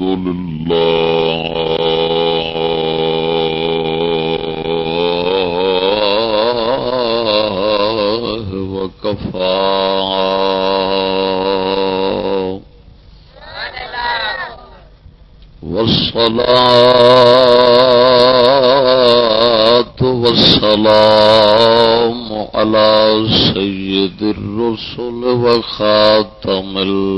الحمد لله وكفى. والصلاة والسلام على سيد الرسل وخاتم الأنبياء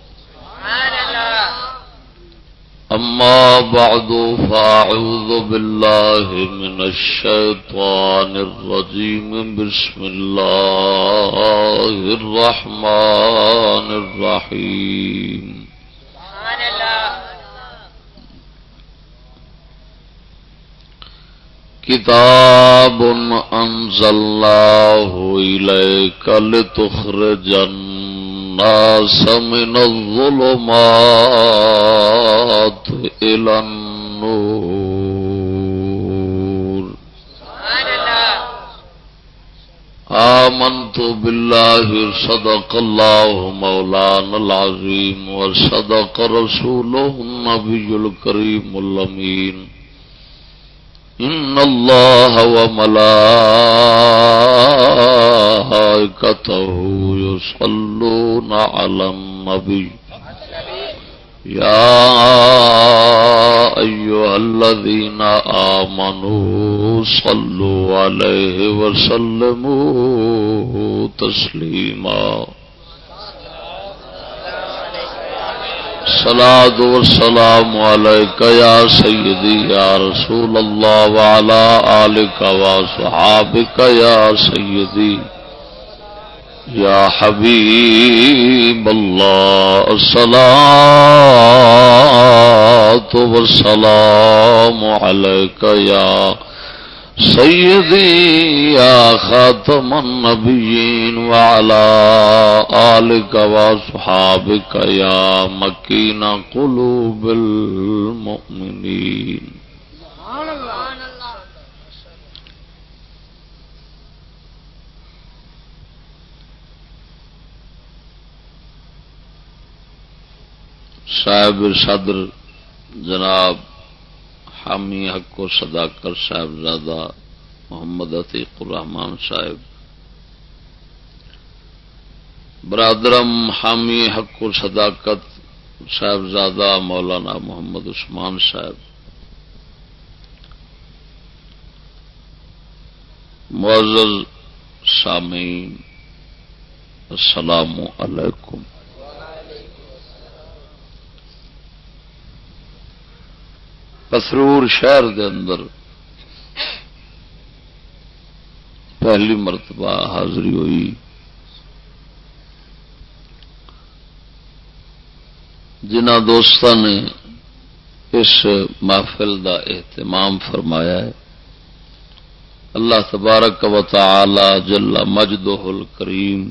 أما بعد فأعوذ بالله من الشيطان الرجيم. بسم الله الرحمن الرحيم. كتاب أنزلناه إليك لتخرج الناس الناس من الظلمات إلى النور. آمنت بالله صدق الله مولانا العظيم وصدق رسوله النبي الكريم الأمين. إن الله وملائكته يصلون على النبي يا أيها الذين آمنوا صلوا عليه وسلموا تسليما سلاد والسلام عليك يا سيدي، يا رسول الله، وعلى آلك وصحابك يا سيدي، يا حبيب الله. الصلاة والسلام عليك يا سيدي يا خاتم النبيين وعلى آلك وصحابك يا مكين قلوب المؤمنين صاحب صدر جناب حامی حق و صداقت صاحبزادہ محمد عتیق الرحمان صاحب۔ برادرم حامی حق و صداقت صاحبزادہ مولانا محمد عثمان صاحب۔ معزز سامعین، السلام علیکم۔ کسرور شہر دے اندر پہلی مرتبہ حاضری ہوئی۔ جنہ دوست نے اس محفل دا اہتمام فرمایا ہے، اللہ تبارک و تعالی جل مجدہ الکریم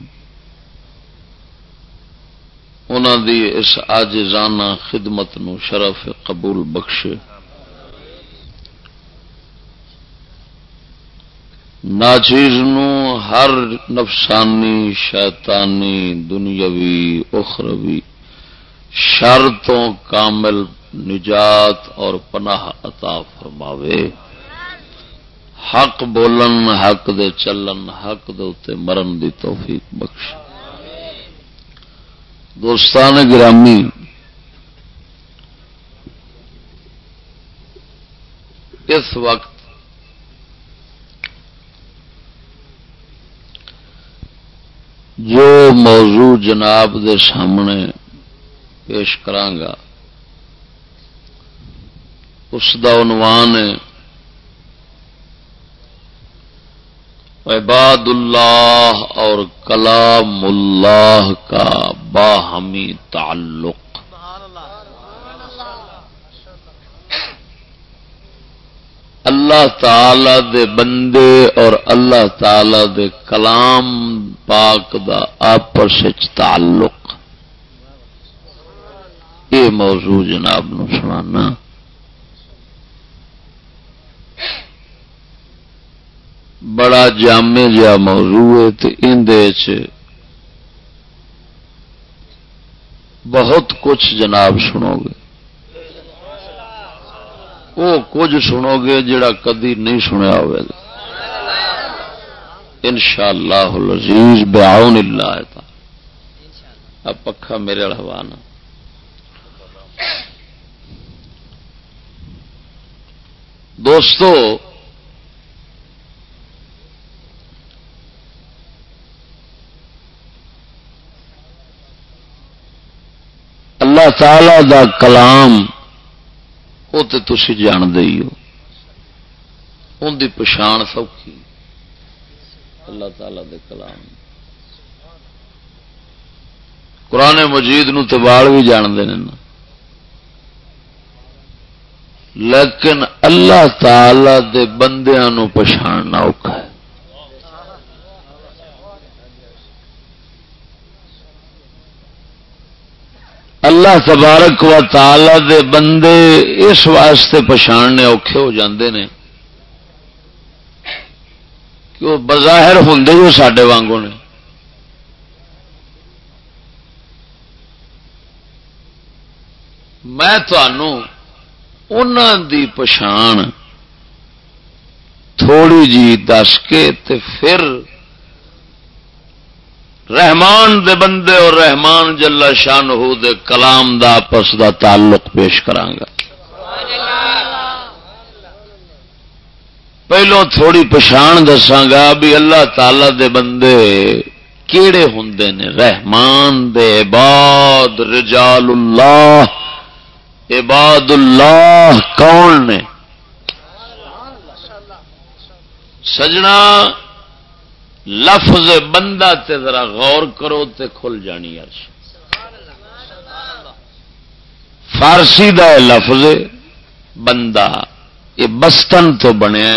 انہوں دی اس آجزانہ خدمت نو شرف قبول بخشے۔ ناچیز نو ہر نفسانی، شیطانی، دنیاوی، اخروی شر تو کامل نجات اور پناہ عطا فرماوے۔ حق بولن، حق دے چلن، حق دے مرن دی توفیق بخش دوستان گرامی، اس وقت جو موضوع جناب دے سامنے پیش کرانگا، اس دا عنوان ہے، عباد اللہ اور کلام اللہ کا باہمی تعلق۔ اللہ تعالی دے بندے اور اللہ تعالی دے کلام پاک دا آپس تعلق. یہ موضوع جناب نو سنانا. بڑا جامع جا موضوع ہے تو اندر بہت کچھ جناب سنو گے. وہ کچھ سنو گے جڑا کدی نہیں سنیا ہوا ان شاء اللہ لذیذ بیاؤن اللہ اب پکا میرے ہوا دوستو، اللہ تعالی دا کلام وہ تو تھی جانتے ہی ہو ان کی پچھان سوکھی اللہ تعالی دے کلام قرآن مجید نو تبال بھی جانتے ہیں لیکن اللہ تعالی دے بندیاں نو پچھاننا اوکھا ہے اللہ تبارک و تعالی دے بندے اس واسطے پچھاڑنے اوکھے ہو جاندے نے کہ وہ بظاہر ہوں جو سڈے وانگوں نے۔ میں دی پچھان تھوڑی جی دس کے تے پھر رحمان دے بندے اور رحمان جلا شان دے کلام دا آپس دا تعلق پیش کرانگا پہلو تھوڑی پچھان دساگا بھی اللہ تعالی دے بندے کیڑے ہوں نے؟ رحمان دے عباد، رجال اللہ۔ عباد اللہ کون نے؟ سجنا لفظ بندہ تے ذرا غور کرو تے کھل جانی عرش فارسی دا لفظ بندہ۔ یہ بستن تو بنیا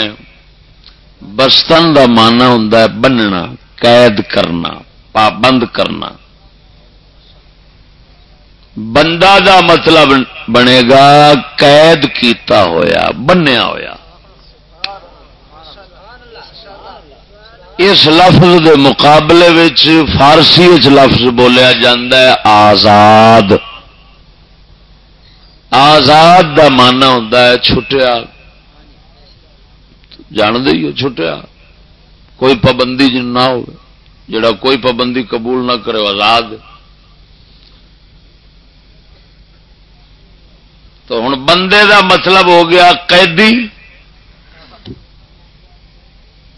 بستن دا مانا ہوں بننا، قید کرنا، پابند کرنا۔ بندہ دا مطلب بنے گا قید کیتا ہویا، بنیا ہویا۔ اس لفظ دے مقابلے وچ فارسی لفظ بولیا ہے، آزاد۔ آزاد دا مانا ہوں چھٹیا۔ جان دے چھٹیا۔ کوئی پابندی جن نہ ہو جڑا کوئی پابندی قبول نہ کرے آزاد۔ تو ہوں بندے دا مطلب ہو گیا قیدی۔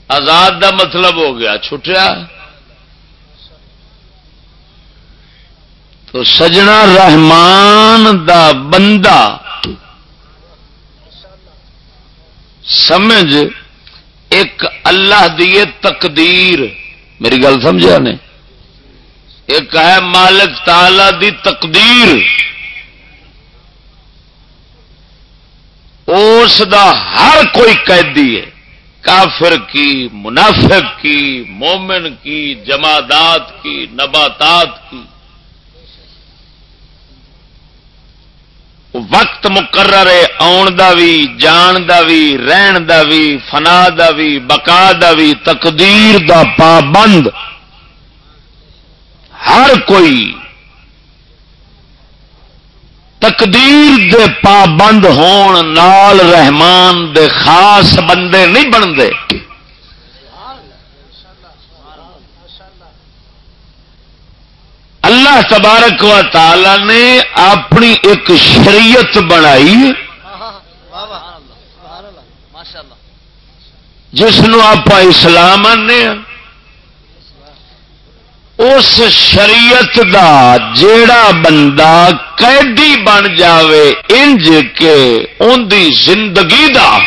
آزاد دا مطلب ہو گیا، چھٹیا؟ تو سجنا رحمان دا بندہ سمجھ ایک اللہ دی تقدیر، میری گل سمجھا نے؟ ایک ہے مالک تالا دی تقدیر، اس دا ہر کوئی قیدی ہے۔ کافر کی، منافق کی، مومن کی، جمادات کی، نباتات کی۔ وقت مقرر ہے آن دا بھی جان دا بھی رہن دا بھی فنا دا بھی بقا دا بھی تقدیر دا پابند۔ ہر کوئی تقدیر دے پابند ہون نال رحمان دے خاص بندے نہیں بنتے۔ اللہ تبارک و تعالی نے اپنی ایک شریعت بنائی۔ جس آپ اسلام آنے اس شریعت دا جیڑا بندہ قیدی بن جاوے، انج کے ان دی زندگی دا۔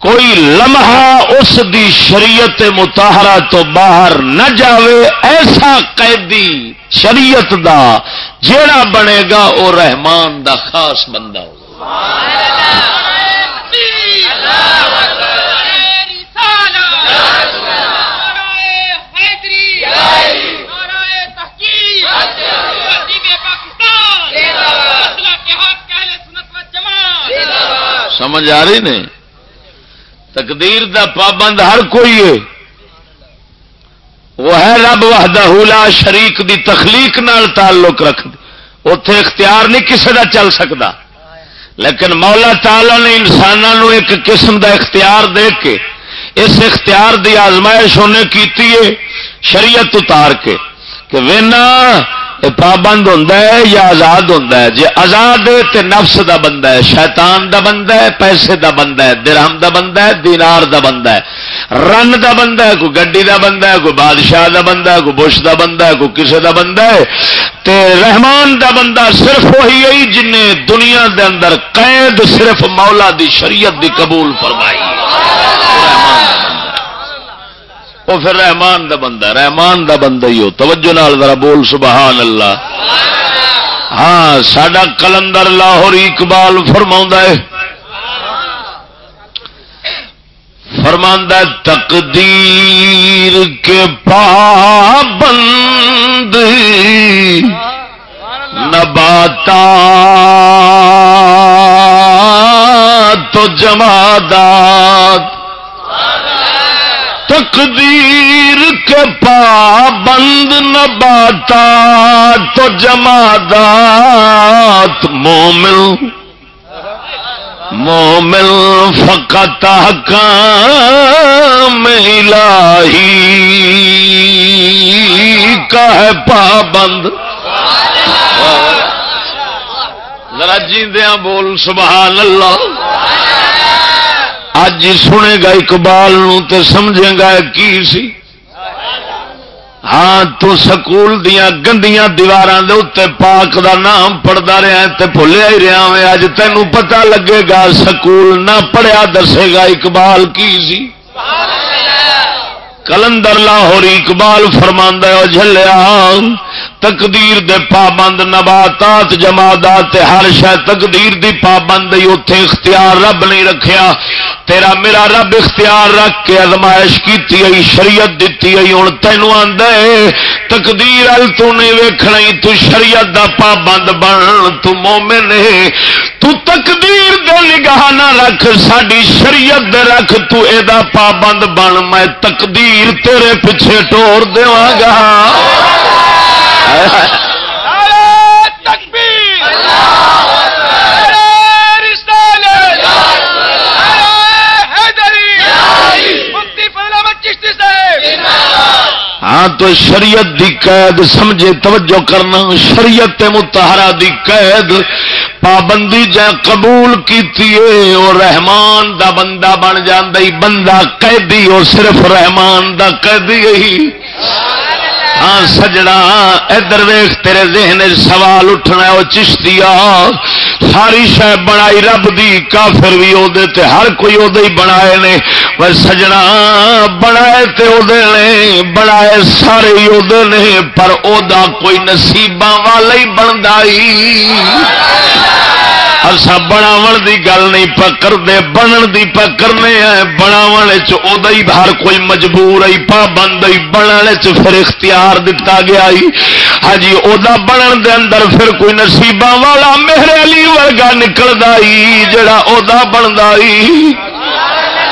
کوئی لمحہ اس دی شریعت متحرہ تو باہر نہ جاوے، ایسا قیدی شریعت دا جیڑا بنے گا وہ رحمان دا خاص بندہ ہوگا۔ سمجھ آ رہی نے تقدیر دا پابند ہر کوئی ہے۔ وہ ہے رب وحدہ، لا شریک دی تخلیق نال تعلق رکھ اتے اختیار نہیں کسی دا چل سکتا لیکن مولا تعالی نے انسانوں ایک قسم دا اختیار دے کے اس اختیار دی آزمائش انہیں کیتی ہے شریعت اتار کے کہ وینا پابند ہوں یا آزاد ہوں جی آزاد ہے تو نفس دا بندہ ہے شیطان دا بندہ ہے پیسے دا بندہ ہے درہم دا بندہ ہے دینار دا بندہ ہے رن دا بندہ ہے کوئی گڈی دا بندہ ہے کوئی بادشاہ دا بندہ ہے کوئی بش دا بندہ ہے کوئی کسی دا بندہ ہے تے رحمان دا بندہ صرف وہی ہے جن دنیا دے اندر قید صرف مولا دی شریعت دی قبول فرمائی وہ پھر رحمان دا بندہ رحمان دا بندہ ہی ہو۔ توجہ نال ذرا بول، سبحان اللہ۔ ہاں سڈا کلندر لاہور اقبال فرما ہے۔ فرماندہ تقدیر کے پابند نباتا تو جمادات تقدیر کے پابند نباتا تو جمادات مومل مومل فقط حکام الہی کا ہے پابند۔ ذرا جیندیاں بول سبحان اللہ۔ اج سنے گا اقبال نو تے سمجھے گا کی سی؟ ہاں تو سکول دیا گندیاں دیوار پاک دا نام پڑھتا رہا تے بھولیا ہی رہا میں اج تینوں پتہ لگے گا سکول نہ پڑھیا دسے گا اقبال کی سی؟ کلندر لاہور اقبال فرماندہ جلیا تقدیر دے پابند نباتات جمادات ہر شہ تقدیر دی پابند اتے اختیار رب نہیں رکھیا۔ تیرا میرا رب اختیار رکھ کے ازمائش کی آئی، شریعت دیتی آئی ہوں تینوں آدھے تقدیر ال تو نہیں ویکھنا تو شریعت دا پابند بن، تو مومن ہے۔ تو تقدیر دے نگاہ نہ رکھ ساری شریعت دے رکھ، تو اے دا پابند بن، میں تقدیر تیرے پیچھے ٹور دوا گا۔ ہاں تو شریعت دی قید سمجھے توجہ کرنا، شریعت متحرہ دی قید پابندی جا قبول کی وہ رحمان دا بندہ بن جی بندہ قیدی وہ صرف رحمان دا قیدی ہی ہاں سجڑا ادھر ویخ تیرے ذہن سوال اٹھنا وہ چشتی ساری شہ بنائی رب دی، کافر بھی او دے تے ہر کوئی وہ بنائے نے۔ پر سجنا، بنائے تے او دے نے، بنائے سارے او دے نے، پر او دا کوئی نصیباں والا ہی بنتا اسا بناو دی گل نہیں پکڑتے بنن دی پکڑنے ہیں۔ بناو ہی ہر کوئی مجبور آئی پابند آئی بننے پھر اختیار دتا گیا ہاں جی وہ بنن دے اندر پھر کوئی نصیبہ والا میرے علی ورگا نکلتا جڑا ادا بنتا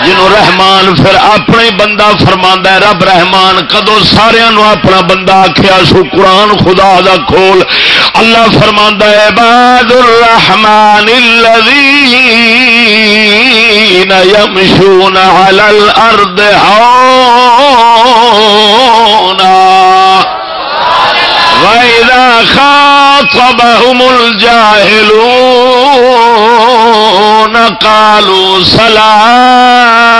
جنہوں رحمان پھر اپنے بندہ فرما رب رحمان، کدو سارا اپنا بندہ آخیا سو قرآن خدا دا کھول۔ اللہ فرما ہے باد الرحمان یمشون علی الارض ہونا وَإِذَا خَاطَبَهُمُ الْجَاهِلُونَ قَالُوا سَلَامًا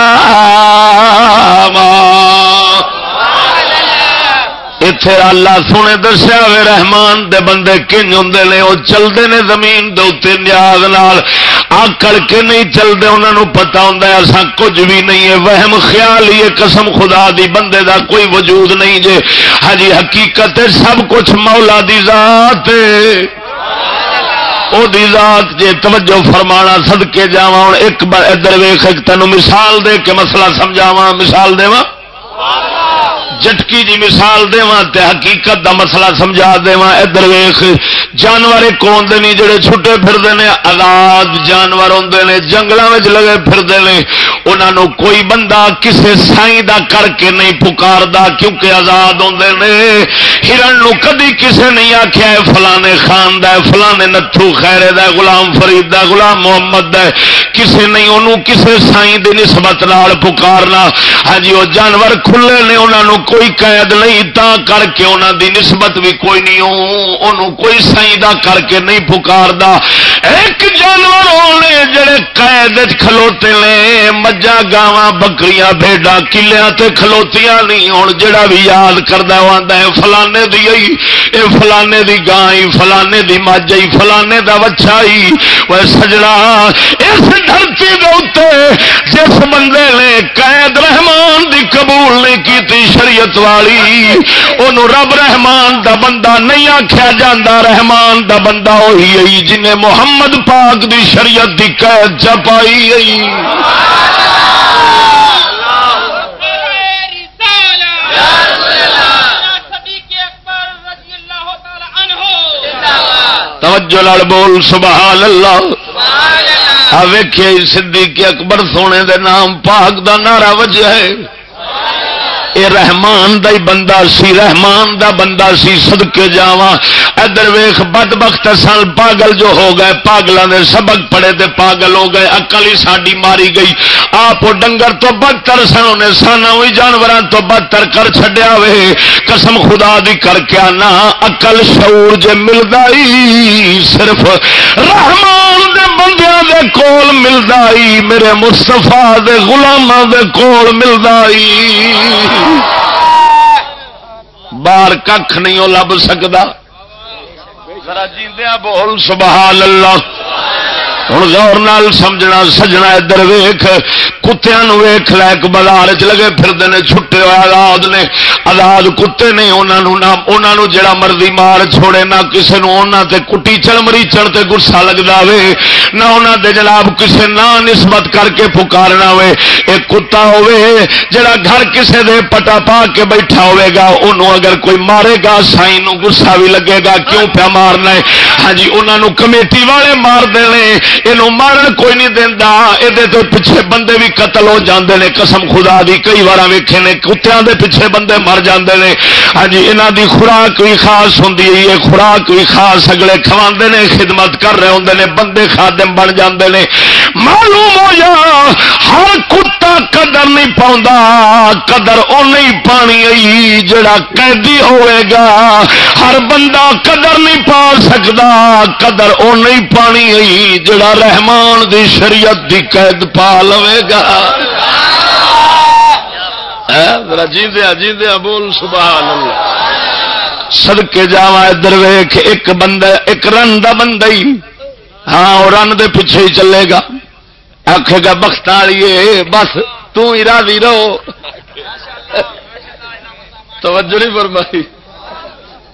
اتے اللہ سنے دسیا وے رحمان دے بندے کنج ہوں نے وہ چلتے نے زمین دے نیاز نال آکڑ کے نہیں چلتے انہوں پتا ہوں ایسا کچھ بھی نہیں ہے۔ وہم خیال ہی قسم خدا دی، بندے دا کوئی وجود نہیں جے۔ ہجی حقیقت سب کچھ مولا دی ذات او دی ذات جے، توجہ فرمانا سدکے جا ہوں ایک بار ادھر ویخ تینوں مثال دے کے مسئلہ سمجھاوا مثال دے جٹکی جی مثال تے حقیقت دا مسئلہ سمجھا ادھر ویخ جانور کون نہیں جڑے چھٹے پھرتے ہیں آزاد جانور نے جنگلوں میں لگے پھرتے ہیں انہوں کوئی بندہ کسے سائی دا کر کے نہیں پکاردا کیونکہ آزاد نے ہرن کدی کسے نہیں آخیا فلانے خان دا فلانے نتھو خیرے دا غلام فرید دا غلام محمد دا کسے نہیں، انہوں کسے سائی دی نسبت نال پکارنا۔ ہاں جی وہ جانور کھلے نے انہوں قید نہیں تا کر کے انہوں دی نسبت بھی کوئی نہیں انہوں کوئی سائی دا کر کے نہیں پکار دا ایک جانور ہونے جڑے قید کھلوتے نے، مجھا گاواں، بکریاں بھیڈا کلیاں تے کھلوتیاں نہیں ہوں جڑا بھی یاد کرتا وہ آتا ہے فلانے دی اے فلانے دی گائیں، فلانے دی مجھ آئی فلانے دا بچہ ہی وہ سجڑا، اس دھرتی دے جس بندے نے قید رحمان دی قبول نہیں کی شریعت والی انہوں رب رحمان دا بندہ نہیں آخیا جاندہ رحمان دا بندہ وہی آئی جنہیں محمد محمد پاک دی شریعت دی قید چپائی آئی توجہ لڑ بول، سبحان اللہ۔ ویخے صدیق اکبر سونے دے نام پاک دا نعرہ وجہ ہے۔ اے رحمان دا ہی بندہ سی، رحمان دا بندہ سی، صدقے جاواں۔ ادھر ویخ بد بخت سال پاگل جو ہو گئے، پاگلوں نے سبق پڑے تے پاگل ہو گئے اکل ہی ساڈی ماری گئی۔ آپ ڈنگر تو بدتر سن، انہیں سانا ہوئی جانوروں تو بدتر کر چڈیا وے۔ قسم خدا دی کر کے آنا اکل شعور جے ملتا ہی صرف رحمان دے بندیاں دے کول ملتا ہی، میرے مستفا دے غلاماں دے کول ملتا ہی۔ باہر کھ نہیں لب سکتا بول سبحان اللہ۔ ہوں زور نال سمجھنا، سجنا ادھر ویخ کتیا ویخ لائک بازار چ لگے پھرتے ہیں چھٹے ہوئے آزاد نے، آزاد کتے نے انہوں جڑا مرضی مار چھوڑے، نہ کسی نے کٹی چڑ مریچن تے گسا لگتا وے، نہ انہوں دے جناب کسے نہ نسبت کر کے پکارنا وے۔ ایک کتا ہوے جڑا گھر کسے دے پٹا پا کے بیٹھا ہوے گا انہوں اگر کوئی مارے گا سائی نو گسا بھی لگے گا، کیوں پیا مارنا ہے؟ ہاں جی انہوں کمیٹی والے مار دے یہ مارن کوئی نہیں دینا یہ پیچھے بندے بھی قتل ہو جاندے نے۔ قسم خدا دی، کئی بار ویکھے نے۔ کتوں دے پیچھے بندے مر جاندے نے۔ ہاں جی یہاں دی خوراک بھی خاص ہوں یہ خوراک بھی خاص اگلے کھوا نے، خدمت کر رہے ہوں نے۔ بندے خادم بن جاندے نے۔ معلوم ہو جا، ہر کتا قدر نہیں پاؤں قدر وہ نہیں پانی آئی جڑا قیدی ہوئے گا۔ ہر بندہ قدر نہیں پا سکتا قدر وہ نہیں پانی آئی جڑا رحمان دی شریعت دی قید پا لوے گا۔ جیندیا جیندیا بول سبحان اللہ سڑکے جا ادھر ویخ ایک بندہ، ایک رن دا بندہ ہی۔ ہاں وہ رن دے پیچھے ہی چلے گا۔ آخے گا بخت والی بس تھی راضی رہو۔ توجہ نہیں فرمائی۔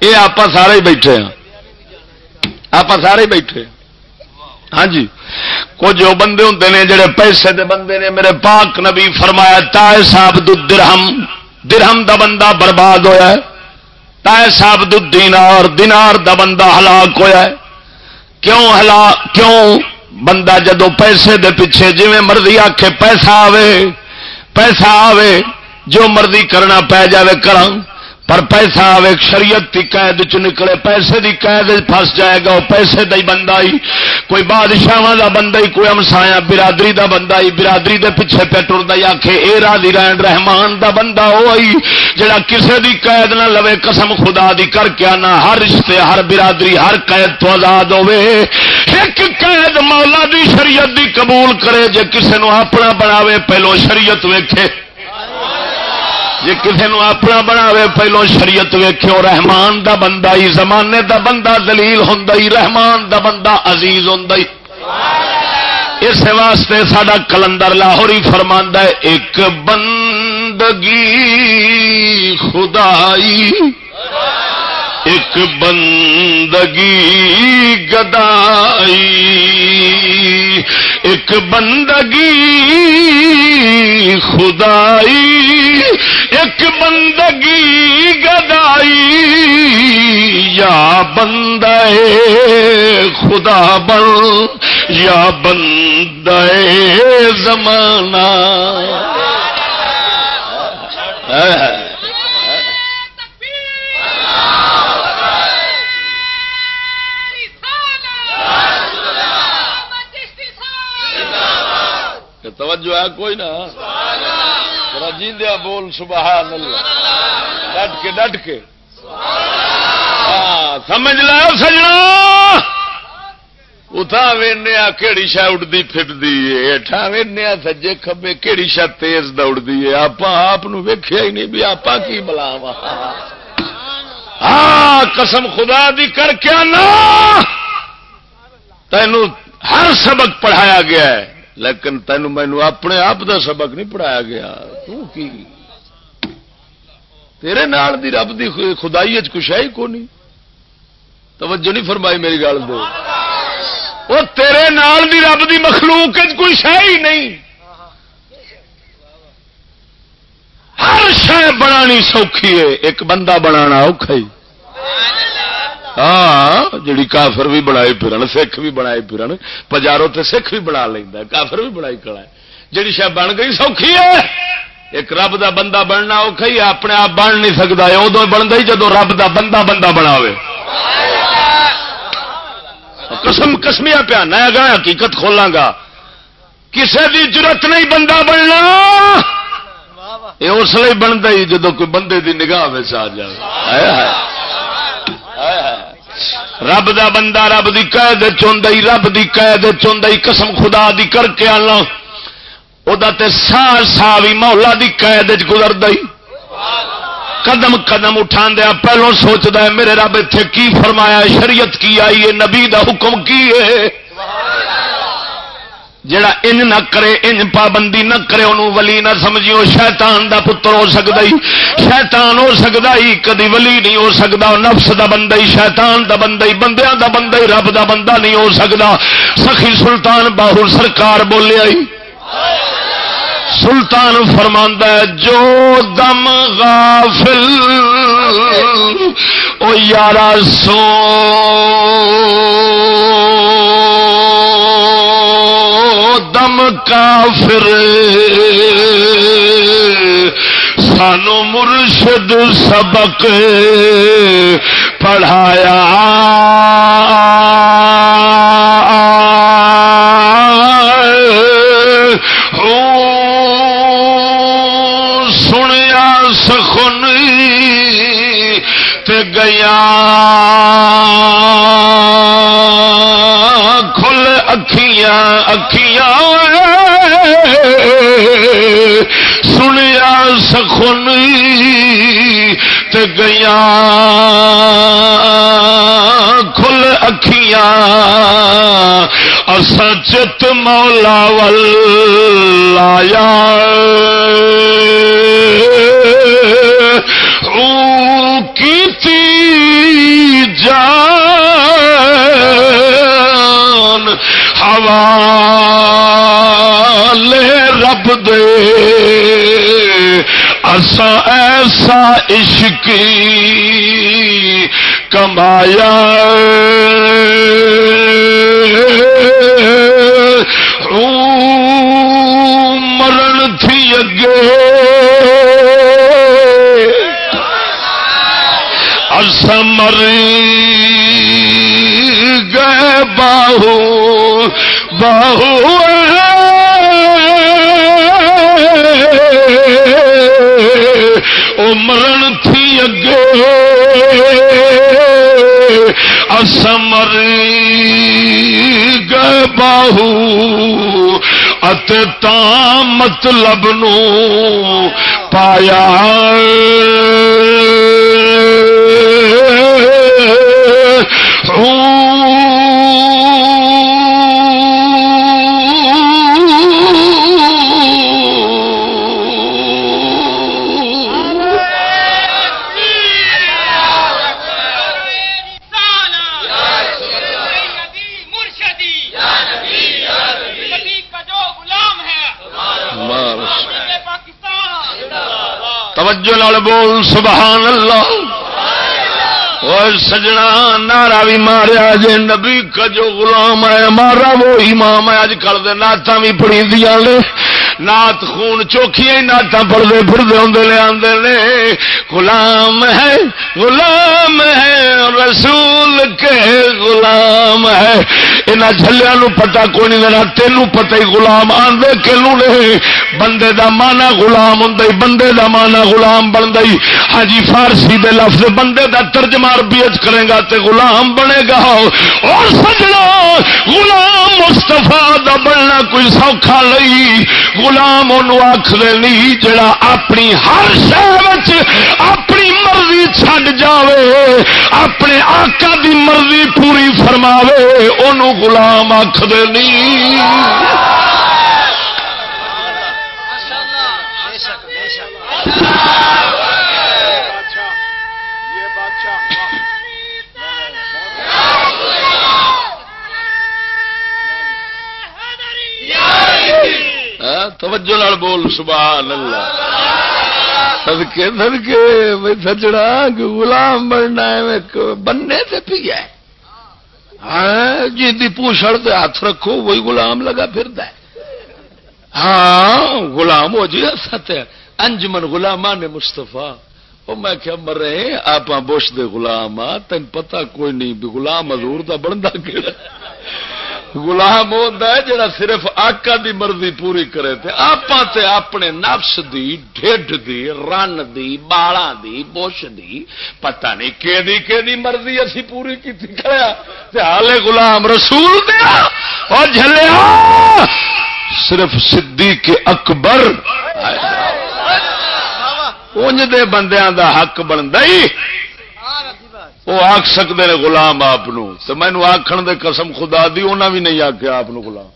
یہ آپ سارے ہی بیٹھے ہیں۔ آپ سارے ہی بیٹھے ہیں۔ ہاں جی۔ کچھ جو بندے ہوں نے، جڑے پیسے دے بندے نے، میرے پاک نبی فرمایا، تائے صاحب درہم۔ درہم دا بندہ برباد ہویا ہے۔ تائے صاحب دینار۔ دینار دا بندہ ہلاک ہویا ہے۔ کیوں ہلا، کیوں بندہ جدو پیسے دے پیچھے جی مرضی آکھے، پیسہ آوے پیسہ آوے، جو مرضی کرنا پی جائے کرا پر پیسہ آئے شریعت کی قید چ نکلے، پیسے دی قید پس جائے گا وہ پیسے دا ہی بندہ ہی، کوئی بادشاہ دا بندہ ہی، کوئی امسایا برادری دا بندہ ہی، برادری دے پیچھے پہ ٹرتا ہی آخے اے راضی رین رحمان دا بندہ وہ آئی جڑا کسے دی قید نہ لوے، قسم خدا دی کر کے آنا، ہر رشتے، ہر برادری، ہر قید تو آزاد ہوے ایک قید مولا دی شریعت دی قبول کرے، جے کسے نو اپنا بناوے، پہلو شریعت ویکھے۔ جی کسی نو اپنا بناوے، پہلو شریعت ویخو رحمان دا بندہ ہی، زمانے دا بندہ دلیل ہوں رحمان دا بندہ عزیز ہوں اس واسطے ساڈا کلندر لاہوری فرماندہ ایک بندگی خدائی ایک بندگی گدائی، ایک بندگی خدائی، ایک بندگی گدائی، یا بندے خدا بن، یا بندے زمانہ۔ توجہ ہے کوئی نہ جیندیا بول سبحان اللہ۔ ڈٹ کے ڈٹ کے۔ ہاں، سمجھ لو سجنا۔ اتھا وینیا کہڑی شا اڈتی پھٹتی ہے؟ ہٹا سجے کبے کہڑی شا تیز دوڑتی ہے؟ آپ آپ ویخیا ہی نہیں بھی آپ کی بلاوا ہاں قسم خدا دی کر کے نا تینوں ہر سبق پڑھایا گیا ہے۔ لیکن تین مینو اپنے آپ دا سبق نہیں پڑھایا گیا۔ تو کی؟ تیرے نال دی رب دی خدائی کچھ ہے ہی کو نہیں توجہ نہیں فرمائی میری گل دو وہ تیرے نال دی رب دی مخلوق کچھ ہے ہی نہیں۔ ہر شہ بنانی سوکھی ہے، ایک بندہ بنا اوکھا ہی۔ ہاں جڑی کافر بھی بنائی پھرن، سکھ بھی بنائی پھرن پجارو تے سکھ بھی بنا لینا کافر بھی بنائی کڑا ہے۔ جڑی شہ بن گئی سوکھی ہے۔ ایک رب دا بندہ بننا اوکھا ہی اپنے آپ بن نہیں سکتا ہے ادو بنتا ہی جدو رب دا بندہ بندہ بنا قسم کسمیا پیا نیا گا حقیقت کھولاں گا۔ کسی دی ضرورت نہیں بندہ بننا۔ یہ اس لیے بنتا ہی جدو کوئی بندے دی نگاہ آ جائے۔ رب دا بندہ رب دی قید چی رب دی قید چی قسم خدا دی کر کے آنا۔ وہ سا سا بھی مولا دی قید گزر دئی قدم قدم اٹھا دیا پہلو سوچتا ہے، میرے رب اتنے کی فرمایا، شریعت کی آئی ہے، نبی دا حکم کی ہے۔ جڑا انج نہ کرے، ان پابندی نہ کرے، انہوں ولی نہ سمجھیو شیطان دا پتر ہو سکتا ہی، شیطان ہو سکتا ہی، کدی ولی نہیں ہو سکتا، نفس دا بندہ ہی، شیطان دا بندہ ہی، بندیاں دا بندہ ہی، رب دا بندہ نہیں ہو سکتا۔ سخی سلطان باہر سرکار بولے آئی سلطان فرماندہ جو دم غافل او یارا سو۔ دم کافر۔ سانو مرشد سبق پڑھایا۔ گیا کھل اکھیاں اکھیاں۔ سنیا سخن تے گیا۔ کھل اکھیاں۔ چت مولا ول آیا کی جان حوالے رب دے۔ اسا ایسا عشق کمایا۔ اسمر گئے باہو باہو مرن تھی اگے۔ اسمر گئے باہو۔ تا مطلب نو۔ پایا توجہ نال بول، سبحان اللہ۔ اور سجنا نارا بھی ماریا جے نبی کا جو غلام ہے، مارا وہ امام ہے اج کل دے نعتاں بھی پڑھی دیاں لے نات خون چوکھیاں نعتاں پڑھدے پھردے ہوندے لے، آندے نے غلام ہے غلام ہے، رسول کے غلام ہے۔ انہاں جھلیاں نو پتہ کوئی نہیں دینا، تینوں پتہ ہی غلام آندے کینو نے۔ بندے دا معنی غلام ہوندا بندے دا معنی غلام بندا ہاں جی فارسی دے لفظ بندے دا ترجمہ تربیت کرے گا تے غلام بنے گا۔ اور سجنا، غلام مستفا دا بننا کوئی سوکھا لئی غلام آخر نہیں جڑا اپنی ہر شہر اپنی مرضی چھڈ جاوے، اپنے آقا دی مرضی پوری فرماوے انہوں غلام آخر نہیں توجہ نال بول سبحان اللہ سدکے سدکے بھائی سجڑا غلام بننا بننے سے پی ہے۔ ہاں جی پوچھڑ دے ہاتھ رکھو، وہی غلام لگا پھر ہے۔ ہاں غلام ہو جی ست انجمن غلامان نے مستفا وہ میں کیا مر رہے آپ بوش دے غلام آ تین پتہ کوئی نہیں، بھی غلام حضور دا بنتا کہڑا گلام ہوتا ہے جڑا صرف آقا دی مرضی پوری کرے تھے آپ تے اپنے نفس دی ڈھڈ دی رن دی بالا دی بوش دی پتہ نہیں کہ دی کہ دی مرضی اسی پوری کی کریا۔ تے حالے غلام رسول دیا اور جھلیا۔ صرف صدیق اکبر۔ انج دے بندیاں دا حق بنتا ہی وہ آخ سکتے ہیں گلام آپ تو مینو آخر دے قسم خدا دی انہیں بھی نہیں آخیا آپ گلام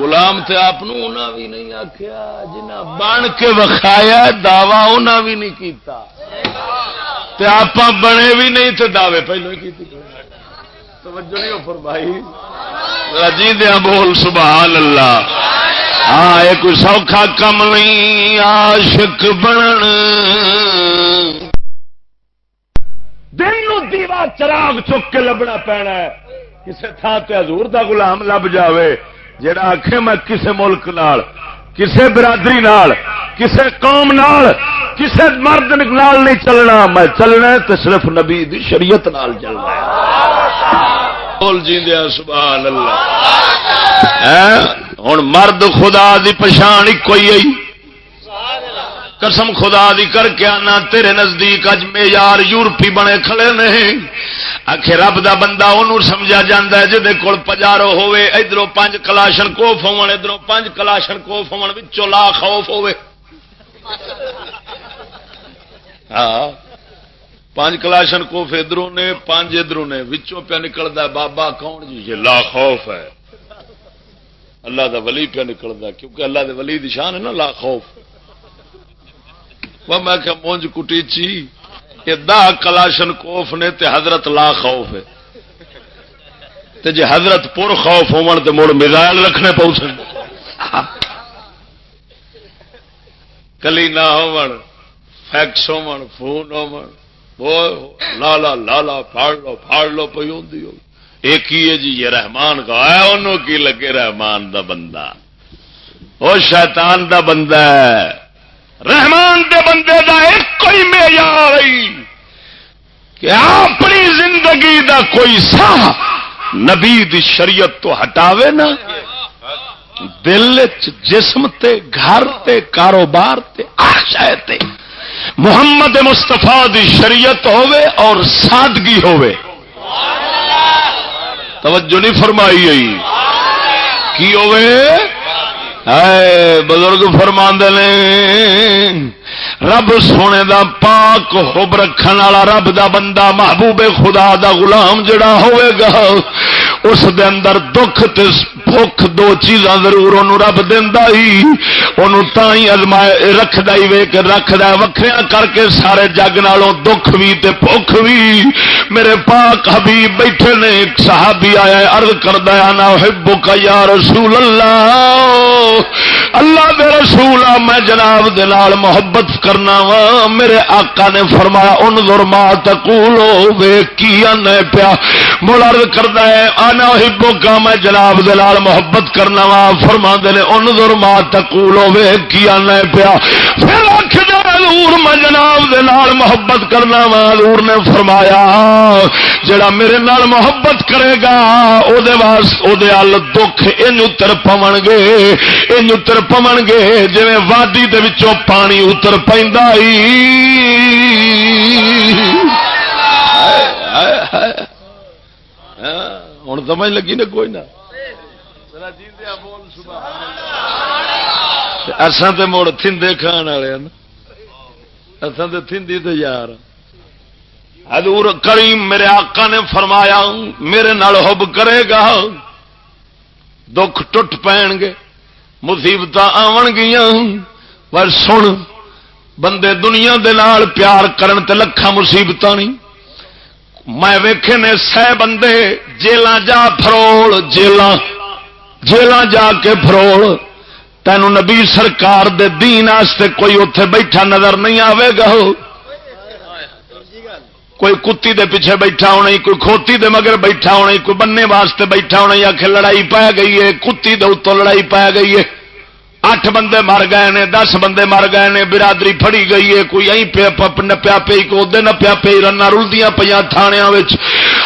گلام تے آپ بھی نہیں آخیا جنا بن کے وکھایا دعوی انہیں بھی نہیں کیتا۔ تے آپ بنے بھی نہیں تے دعوے پہلو ہی توجہ نہیں ہو بھائی رجی دیا بول، سبحان اللہ۔ ہاں یہ کوئی سوکھا کم نہیں، عاشق بن چراغ چک کے لبنا پینا ہے۔ کسی تھان سے حضور دا غلام لب جاوے جڑا آخ میں کسی ملک نال کسی برادری نال کسی قوم نال کسی مرد نال نہیں چلنا میں چلنا تو صرف نبی دی شریعت نال چلنا بول جی سبحان اللہ۔ ہوں مرد خدا دی پچھان ایک ہی قسم خدا دی کر کے آنا، تیرے نزدیک اج یار یورپی بنے کھڑے نہیں۔ آخ رب دا بندہ انہوں سمجھا جا جی کول پجارو ہوے ادھر پانچ کلاشن کوف ہو ادھر پانچ کلاشن کوف ہو لا خوف ہوے ہاں پانچ کلاشن کوف ادھروں نے پانچ ادھروں نے، وچوں پہ نکلتا بابا کون جی؟ یہ لا خوف ہے۔ اللہ دا ولی پہ نکلتا کیونکہ اللہ دے ولی دی شان ہے نا، لا خوف۔ وہ میں کہ مونج کٹیچی یہ دا کلاشن کوف نے تے حضرت لا خوف ہے۔ تے جی حضرت پور خوف ہون تے مڑ میزائل رکھنے پاؤ سن کلی نہ ہون فیکس ہون فون ہون لالا لالا پھاڑ لو پھاڑ لو پی ہوں ایک ہی ہے جی یہ رحمان کا ہے انہوں کی لگے رحمان دا بندہ۔ وہ شیطان دا بندہ ہے۔ رحمان دے بندے دا ایک کوئی معیار کہ اپنی زندگی دا کوئی سا نبی دی شریعت تو ہٹاوے نا۔ دل جسم تے، گھر تے، کاروبار تے آشائے تے۔ محمد مستفا دی شریعت ہوے اور سادگی ہوے توجہ نہیں فرمائی۔ گئی کی ہوئے بزرگ فرما نے، رب سونے دا پاک حب رکھن والا رب دا بندہ، محبوب خدا دا غلام جڑا ہوئے گا۔ اس دے اندر دکھ تے بھوک دو چیزاں ضرور انہوں رب دینا ہی۔ انہوں تھی ازمائے رکھدا ہی وے کہ رکھدا وکھریاں کر کے سارے جگ نالوں دکھ بھی تے بھوک بھی میرے پاک حبیب بیٹھے نے، ایک صحابی آیا ارد کردہ نا ہبو کا یا رسول اللہ۔ اللہ دے رسول آ، میں جناب دلال محبت کرنا وا۔ میرے آقا نے فرمایا ان درما تکولو وے کی پیا۔ مڑ ارد کردہ ہے آنا ہبو کا میں جناب دلال محبت کرنا وا فرما دے ان درما تکولو وے کی آنا پیا؟ پھر آخر میں جناب دے نال محبت کرنا وا، حضور نے فرمایا، جڑا میرے نال محبت کرے گا او دے او دے ال دکھ ان اتر پون گے ان اتر پون گے جی وادی دے وچوں پانی اتر پیندا ہوں سمجھ لگی نا کوئی نہ۔ اصل تو مڑ تھندے کھان والے اصل تو تھندی تو یار۔ حضور کریم میرے آقا نے فرمایا میرے نال حب کرے گا۔ دکھ ٹوٹ پین گے مصیبت آن گیا پر سن بندے دنیا دے نال پیار کرن تے لکھا مصیبت نہیں۔ میں ویکھے نے سہ بندے جیل جا فروڑ جیل جیل جا کے فروڑ تینوں نبی سرکار دے دین آستے کوئی اتے بیٹھا نظر نہیں آئے گا۔ کوئی کتی دے پیچھے بیٹھا ہونا کوئی کھوتی دے مگر بیٹھا ہونا کوئی بننے واسطے بیٹھا ہونا آخ لڑائی پی گئی ہے، کتی دے اتوں لڑائی پی گئی ہے۔ اٹھ بندے مر گئے نے، دس بندے مر گئے نے، برادری فڑی گئی ہے، کوئی نپیا پی کو ادے نپیا پی رنا رلدیاں پہ تھانیا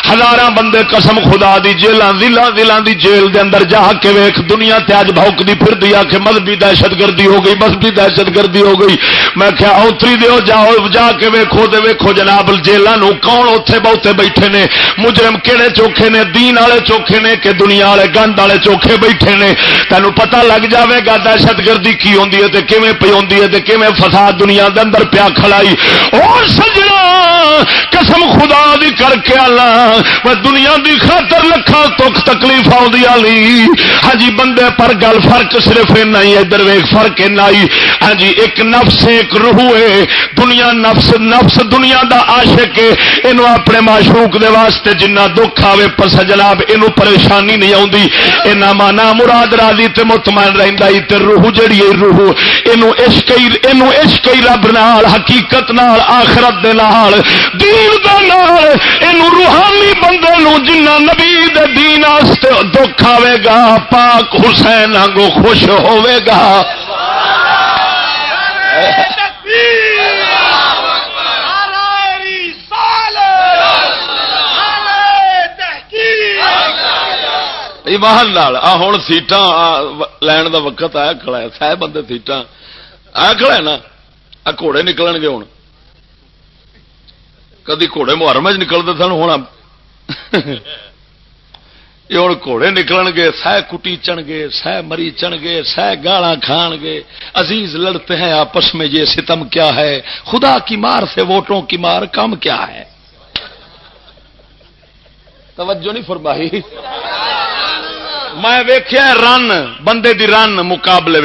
ہزار بندے قسم خدا دی جیلان دلان دلان دی جیل دے اندر جا کے ویخ دنیا تے اج پھر دیا کہ مذہبی دہشت گردی ہو گئی، مذہبی دہشت گردی ہو گئی۔ میں کیا اوتری دیو، جاؤ، جا کے ویکھو دے ویکھو جناب جیلان کون اوتھے بہتے بیٹھے نے؟ مجرم کہڑے چوکھے نے؟ دین والے چوکھے نے کہ دنیا والے گند والے چوکھے بیٹھے نے؟ تینوں پتہ لگ جاوے گا دہشت دہشت گردی کی ہوتی ہے کیون پی ہوتی ہے کیون فساد دنیا دے اندر پیا کھڑائی۔ اور سجنا، قسم خدا دی کر کے آنا میں دنیا دی خاطر لکھا تک تکلیف آدی آئی ہاں جی بندے پر گل فرق صرف ہی ادھر ویک فرق آئی ہاں جی ایک نفس، ایک روح ہے۔ دنیا نفس نفس دنیا دا عاشق ہے۔ یہ اپنے معشوق دے واسطے جنہ دکھ آئے پس جناب یہ پریشانی نہیں آتی یہ مانا مراد راضی تے مطمئن رہندا رہتا روح روح جڑی ہے روح یہ عشق رب نال، حقیقت نال، آخرت دے نال، دین دا نال یہ روحانی بندے نو جنہ نبی دے دین دکھ آئے گا، پاک حسین آگو خوش ہوئے گا۔ ایمان آ ہوں سیٹاں لین دا وقت آیا کھڑا ہے سہ بندے سیٹاں آیا کھڑا ہے نا آ گھوڑے نکل گے ہوں کدی گھوڑے محرم چ نکلتے سن ہونا یہ ہوں گھوڑے نکل گے سہ کٹیچن گے سہ مری چن گے سہ گالا کھان گے عزیز لڑتے ہیں آپس میں یہ ستم کیا ہے خدا کی مار سے ووٹوں کی مار کم کیا ہے توجہ نہیں فرمائی۔ میں ویخیا رن بندے دی رن مقابلے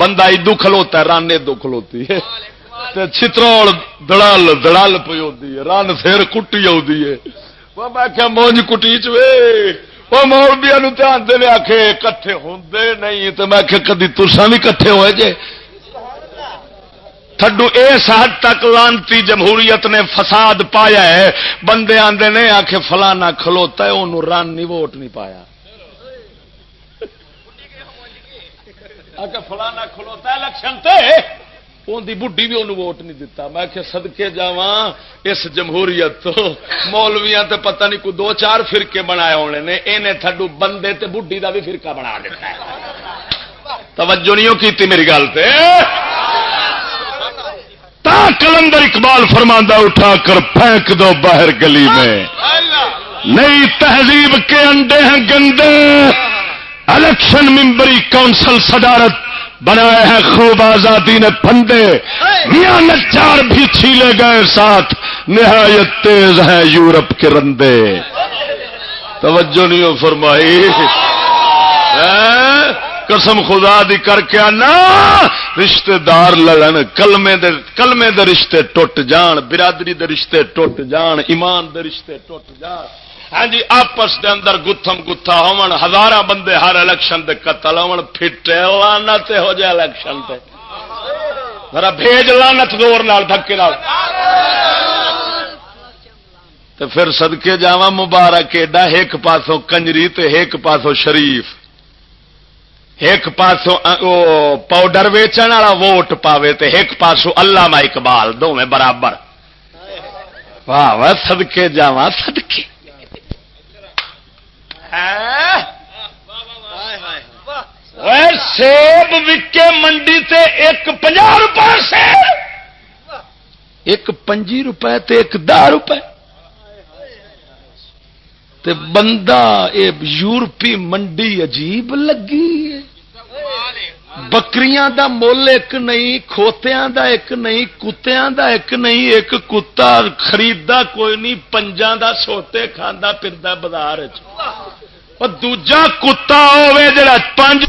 بندہ ادو کھلوتا رن ادو کھلوتی ہے۔ چتروڑ دڑل دڑل پی ہوتی ہے رن سر کٹی آتی ہے۔ میں کیا مونج کٹی چوے وہ مولبیا دھیان دے آخ کٹھے ہوں نہیں۔ تو میں کدی ترسا بھی کٹھے ہوئے جے؟ تھڈو اس حد تک لانتی جمہوریت نے فساد پایا ہے۔ بندے آدھے نے آخ فلانا کھلوتا ہے انہوں رن نہیں ووٹ نہیں پایا۔ فلانا کھلوتا الیکشن اندی بڈی بھی انہوں ووٹ نہیں دتا۔ میں کہ سدکے جا اس جمہوریت تو۔ مولویا تے پتہ نہیں کوئی دو چار فرقے بنائے ہونے نے۔ انہیں تھڈو بندے تے بڈی دا بھی فرقہ بنا دیتا ہے۔ توجہ نہیں کی میری گل تے۔ تا کلندر اقبال فرماندہ اٹھا کر پھینک دو باہر گلی میں۔ نئی تہذیب کے انڈے ہیں گندے۔ الیکشن ممبری کونسل صدارت بنایا ہے خوب آزادی نے پندے میاں نچار بھی چھیلے گئے ساتھ۔ نہایت تیز ہے یورپ کے رندے۔ توجہ نہیں ہو فرمائی۔ ہاں؟ قسم خدا دی کر کے آنا رشتے دار لڑن، کلمے دے کلمے دے رشتے ٹوٹ جان، برادری دے رشتے ٹوٹ جان، ایمان دے رشتے ٹوٹ جان۔ ہاں جی آپس دے اندر گتھم گتھا ہون ہزار بندے ہر الیکشن دے قتل ہون، پھٹے لانت ہو جائے الیکشن تے۔ ذرا بھیج لانت دور نال، دھکے نال۔ تو پھر سدکے جا مبارک، ایڈا ایک پاسوں کنجری تے ایک پاسوں شریف۔ ایک پاسوں پاؤڈر ویچن والا ووٹ پاوے تے ایک پاسوں اللہ اقبال دونوں برابر۔ واہ واہ سدکے جا سدکے سیب وکے منڈی تے ایک پنجا روپے سے ایک پنجی روپے تے ایک دہ روپے۔ تے بندہ اے یورپی منڈی عجیب لگی ہے۔ بکریاں دا مول ایک نہیں، کھوتیاں دا ایک نہیں، کتیاں دا ایک نہیں، ایک کتا خریدا کوئی نہیں پنجا دا سوتے کھانا پھردا بازار دوجا کتا ہوے جڑا پنج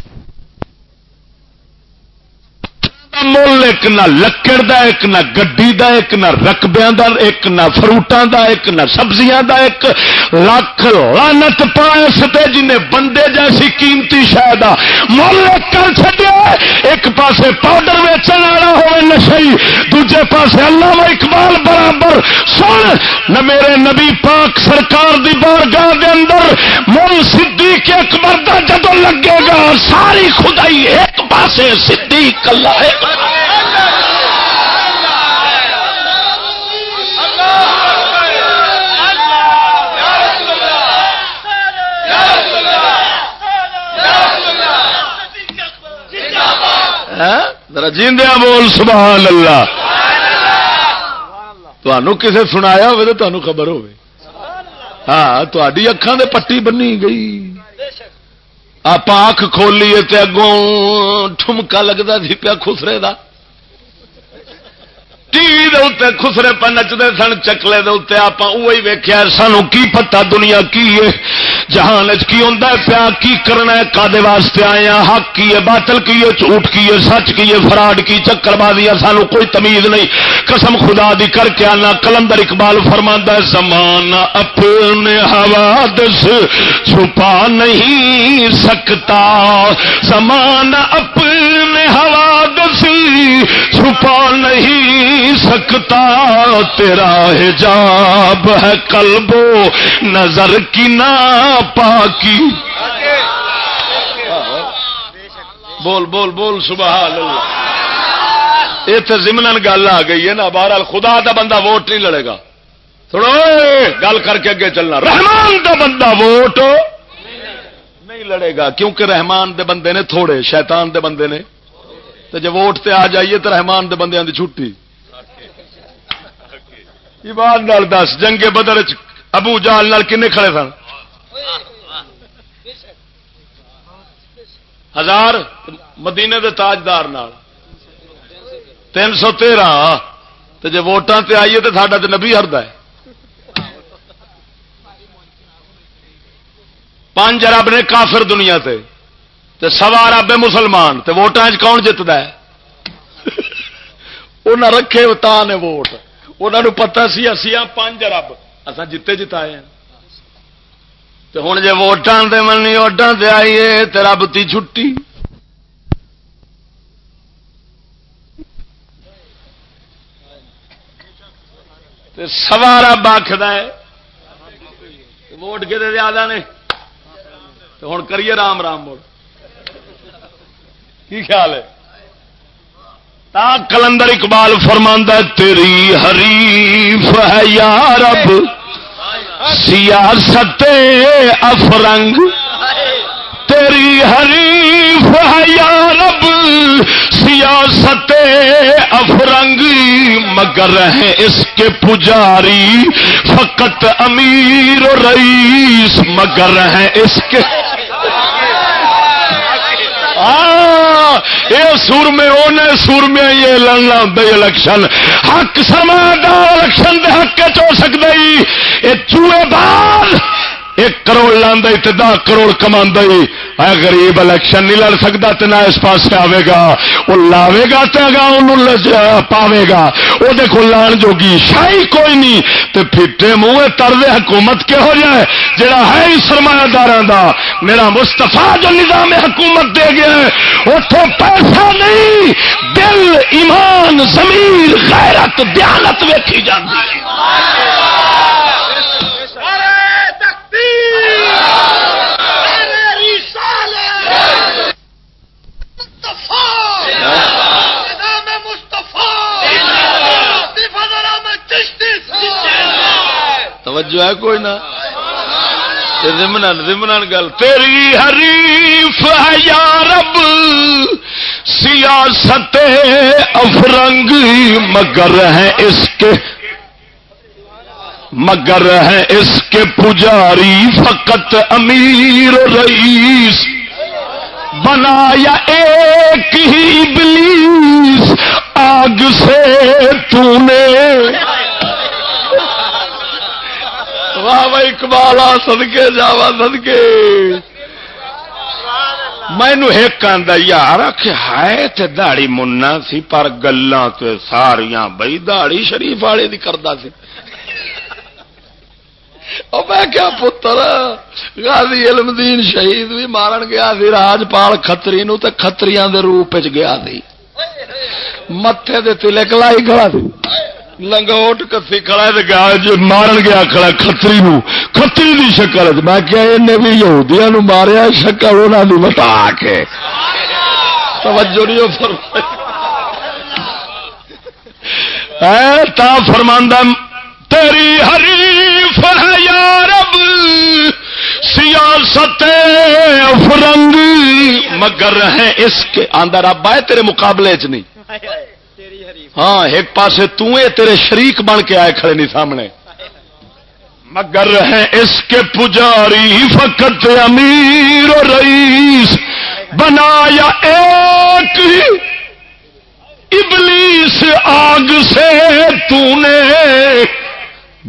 مل، ایک نہ لکڑ دا، ایک نہ گڈی دا، ایک نہ رقبیا دا، ایک نہ فروٹاں دا، ایک نہ سبزیاں دا، ایک لاکھ لانت پائس تے جنہیں بندے جیسی قیمتی شاید مل کر چڈیا ایک پاسے پاؤڈر ویچن والا ہوئے نشئی، دوجے پاسے اللہ اقبال برابر۔ سن، نہ میرے نبی پاک سرکار دی بارگاہ دے اندر مل، صدیق اکبر دا جدو لگے گا، ساری خدائی ایک پاسے صدیق اللہ ہے۔ جیندیا بول، سبحان اللہ۔ تمہوں کسے سنایا ہو تو تمہیں خبر ہو ہاں تاری اکھان دے پٹی بنی گئی۔ آپ اکھ کھولیے تے اگوں ٹھمکا لگتا سی پیا خسرے کا ٹی وی خسرے پہ نچتے سن، چکلے دے آپ ویخیا سانو کی پتا دنیا کی ہے؟ جہان کی ہوں پیا؟ کی کرنا ہے؟ کدے واسطے آئے ہاں؟ حق کی ہے، باطل کی ہے، جھوٹ کی ہے، سچ کی ہے، فراڈ کی، چکر بازی سانو کوئی تمیز نہیں۔ قسم خدا دی کر کے آنا، کلندر اقبال فرما زمان اپنے حوادث چھپا نہیں سکتا۔ زمان اپنے حوادث چھپا نہیں سکتا، تیرا حجاب ہے کلبو نظر کی نا پاکی بول بول بول، سبحان اللہ۔ اتنے زمن گل آ گئی ہے نا، بہرحال خدا دا بندہ ووٹ نہیں لڑے گا۔ تھوڑا گل کر کے اگے چلنا۔ رحمان دا بندہ ووٹ نہیں لڑے گا، کیونکہ رحمان دے بندے نے تھوڑے، شیطان دے بندے نے۔ تو جب ووٹ تے آ جائیے تو رحمان دے بندے کی چھٹی۔ ایمان نال دس جنگے بدر ابو جال نال کنے کھڑے سن؟ ہزار مدینے دے تاجدار نال۔ تین سو تیرہ۔ تو جی ووٹان تے آئیے تو ساڈا تو نبی ہرد ہے۔ پانچ ارب نے کافر دنیا تے۔ تے سوا ارب مسلمان، تے ووٹان کون جتتا ہے؟ انہیں رکھے تا نے ووٹ۔ انہوں پتا سی اسی ہاں پانچ ارب اصا جیتے جتائے ہیں تو ہوں جی ووٹان دے منی ووٹان سے آئیے تو رب تی چھٹی۔ سوا رب آخد ووٹ کہ زیادہ نے؟ ہوں کریے رام رام مڑ کی خیال ہے؟ تا کلندر اقبال فرماندہ تیری حریف ہے یار اب سیاست افرنگ، تیری حریف ہے یار اب سیاست افرنگ، مگر ہے اس کے پجاری فقط امیر و رئیس، مگر ہے اس کے یہ سور میں اونے سور میں یہ لڑنا ہوں الیکشن۔ حق سرمایہ الیکشن دے حق ہو سکتا یہ چوہے بال ایک کروڑ لانا تو دہ کروڑ کما اے غریب الیکشن نہیں لڑ سکتا تو نہ اس پاس آئے گا۔ وہ لاوے گا تو اگا پاوے گا۔ وہ کو لان جوگی شاہی کوئی نہیں۔ تو پھٹے منہ ترد حکومت کہ ہو جائے جڑا ہے سرمایہ دار میرا مستفا جو نظام حکومت دے گیا ہے اتوں پیسہ نہیں، دل، ایمان زمین غیرت، دیانت ویکھی جاتی توجہ ہے کوئی نہ؟ گل، تیری حریف ہے یا رب، سیاست افرنگ مگر ہے اس کے، مگر ہے اس کے پجاری فقط امیر رئیس، بنایا ایک ہی بلیس آگ سے تو نے واہ بھائی اقبال آ سدکے جاوا سدکے مینو ایک آدھا یار ہے تے دہڑی منا سی، پر گلا ساریاں بھائی دہڑی شریف والے دی کرتا سی۔ میں کیا پتر، غازی علم دین شہید بھی مارن گیا سی، راجپال کتری نو تے کتریاں دے روپ گیا سی۔ متے دے تلک لائی کھڑا سی۔ لنگوٹ کسی کھڑا گیا جو جی مارن گیا، کھڑا کتری نو۔ کتری دی شکل میں کیا انہیں بھی یہودیاں نو ماریا شکل انہوں نے بتا کے توجہ نہیں فرمائی۔ تا فرماندہ تیری حریف ہے یا رب، سیاست افرنگ مگر ہے اس کے اندر اب آئے تیرے مقابلے چ نہیں۔ ہاں ایک پاسے تیرے شریک بن کے آئے کھڑے نہیں سامنے۔ مگر ہے اس کے پجاری فقط امیر و رئیس۔ بنایا ایک ابلیس آگ سے تو نے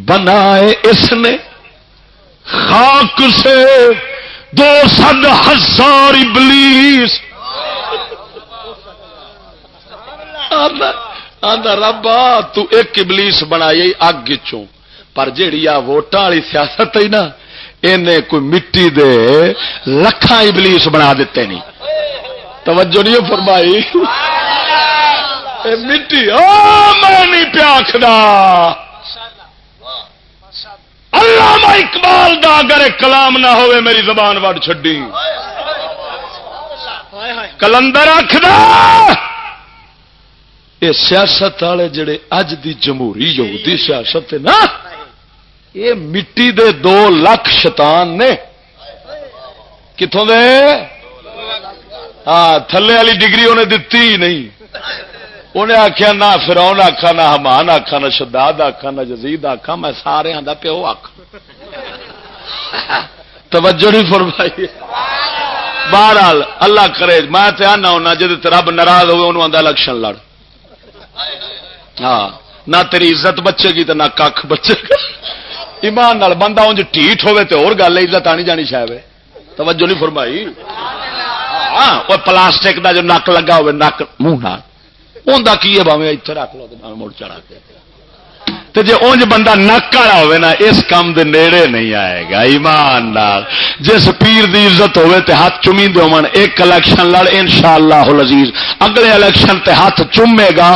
بنائے اس نے خاک سے۔ دو سد ہزار ابلیس ربا تو ایک ابلیس بنائی اگ چوں پر جیڑی آ ووٹاں والی سیاست ہے نا اینے کوئی مٹی دے لکھاں ابلیس بنا دیتے نہیں۔ توجہ نہیں فرمائی؟ مٹی میں نہیں پیاکھدا اللہ اقبال دا اگر کلام نہ ہوئے میری زبان وڈ چڈی کلندر آخر یہ سیاست والے جڑے اج دی جمہوری یہودی سیاست ہے نا یہ مٹی دے دو لاکھ شیطان نے۔ کتوں دے؟ ہاں تھلے والی ڈگری انہیں دتی ہی نہیں۔ انہیں آخیا نہ فراؤن آخا نہ حمان آخا نہ شداد آخا نہ جزید آخا میں سارے ہاں آدھا پیو آخ توجہ نہیں فرمائی۔ بہرحال، اللہ کرے، میں آنا ہونا جی رب ناراض ہوئے، انہوں آدھا الیکشن لڑ۔ ہاں نہ تیری عزت بچے گی تو نہ کھ بچے گا ایمان نال بندہ انج ٹھیٹ ہوے تو اور گل عزت آنی جانی شاید توجہ نہیں فرمائی۔ ہاں وہ پلاسٹک دا جو نک لگا ہوئے نک منہ نہ کی ہے باوے اتنے رکھ لو مڑ چڑھا کے۔ تو جی اونج بندہ نک والا ہوے نا، اس کام دے نیڑے نہیں آئے گا۔ ایمان نال۔ جس پیر دی عزت ہوے تے ہاتھ چمی دے من ایک الیکشن لڑ انشاءاللہ العزیز۔ اگلے الیکشن تے ہاتھ چومے گا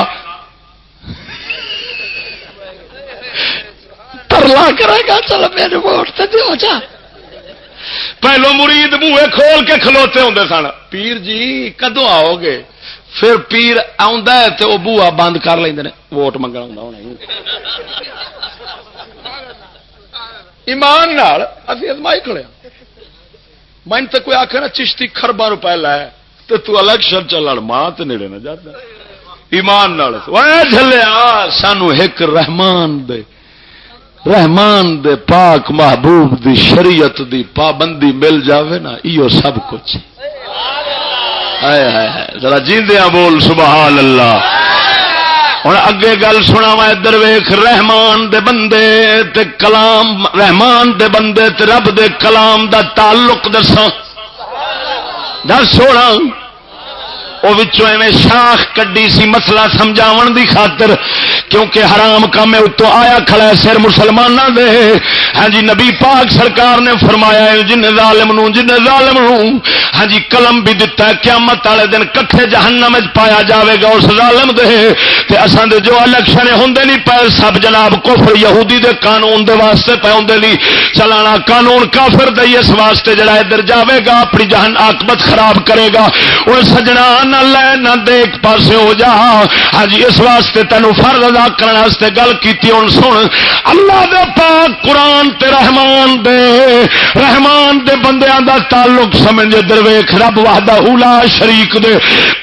ترلا کرے گا چلو میرے ووٹ سے دو جا۔ پہلو مرید منہ کھول کے کھلوتے ہوں سن۔ پیر جی کدو آؤ گے؟ پھر پیر تو وہ بوا بند کر لیں ووٹ منگا ہونا ایمان ابھی ازمائی کھڑے من تو کوئی آخر نا چشتی خربا روپئے لائے تو تو الیکشن چلن ماں تو نیڑے نہ جاتا ایمان جلیا سانو ایک رحمان دے۔ رحمان دے پاک محبوب دی شریعت دی پابندی مل جاوے نا، ایو سب کچھ۔ ذرا جیندیا بول، سبحان اللہ۔ ہوں اگے گل سنا وا ادھر ویخ رحمان دے بندے تے کلام، رحمان دے بندے تے رب دے کلام دا تعلق دساں۔ دس سونا وہ شاخ کڈی سی مسئلہ سمجھاو دی خاطر، کیونکہ حرام کام اتو آیا کھڑا سر مسلمانوں دے۔ ہاں جی نبی پاک سرکار نے فرمایا ہے، جن ظالم نو جن ظالم نو ہاں جی قلم بھی دتا ہے، قیامت والے دن کٹھے جہنم پایا جاوے گا اس ظالم دے۔ تے اساں دے جو الیکشن ہوندے نہیں پے، سب جناب کفر، یہودی دے قانون دے واسطے پے ہوندے نہیں۔ چلانا قانون کافر دے اس واسطے جڑا ادھر جاوے گا، اپنی جہن عاقبت خراب کرے گا۔ او سجنا نہ لے، نہ دیکھ پاسے ہو جا۔ ہاں جی اس واسطے تینوں فرد ادا کرنے گل کی ہوں سن۔ اللہ دے پاک قرآن تے رحمان دے رحمان دے بندیاں دا تعلق سمجھ درویخ رب وحدہ اولا شریک دے۔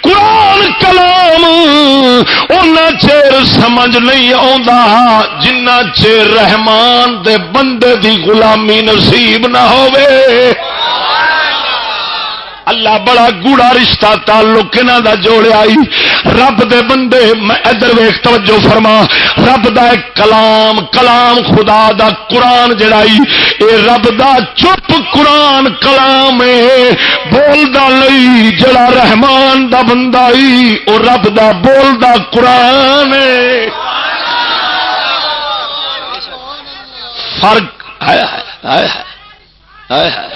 قرآن کلام ان چیر سمجھ نہیں آ جنہ چیر رحمان دے بندے دی غلامی نصیب نہ ہوئے اللہ بڑا گوڑا رشتہ تعلق انہوں دا جوڑیا آئی۔ رب دے بندے، میں ادھر ویخ توجہ فرما۔ رب دا ایک کلام کلام خدا دا قرآن جڑائی اے رب دا چپ قرآن کلام بول دا لئی جڑا رحمان دا بندہ او رب دا بول دا قرآن فرق۔ آیا ہے ہے ہے ہے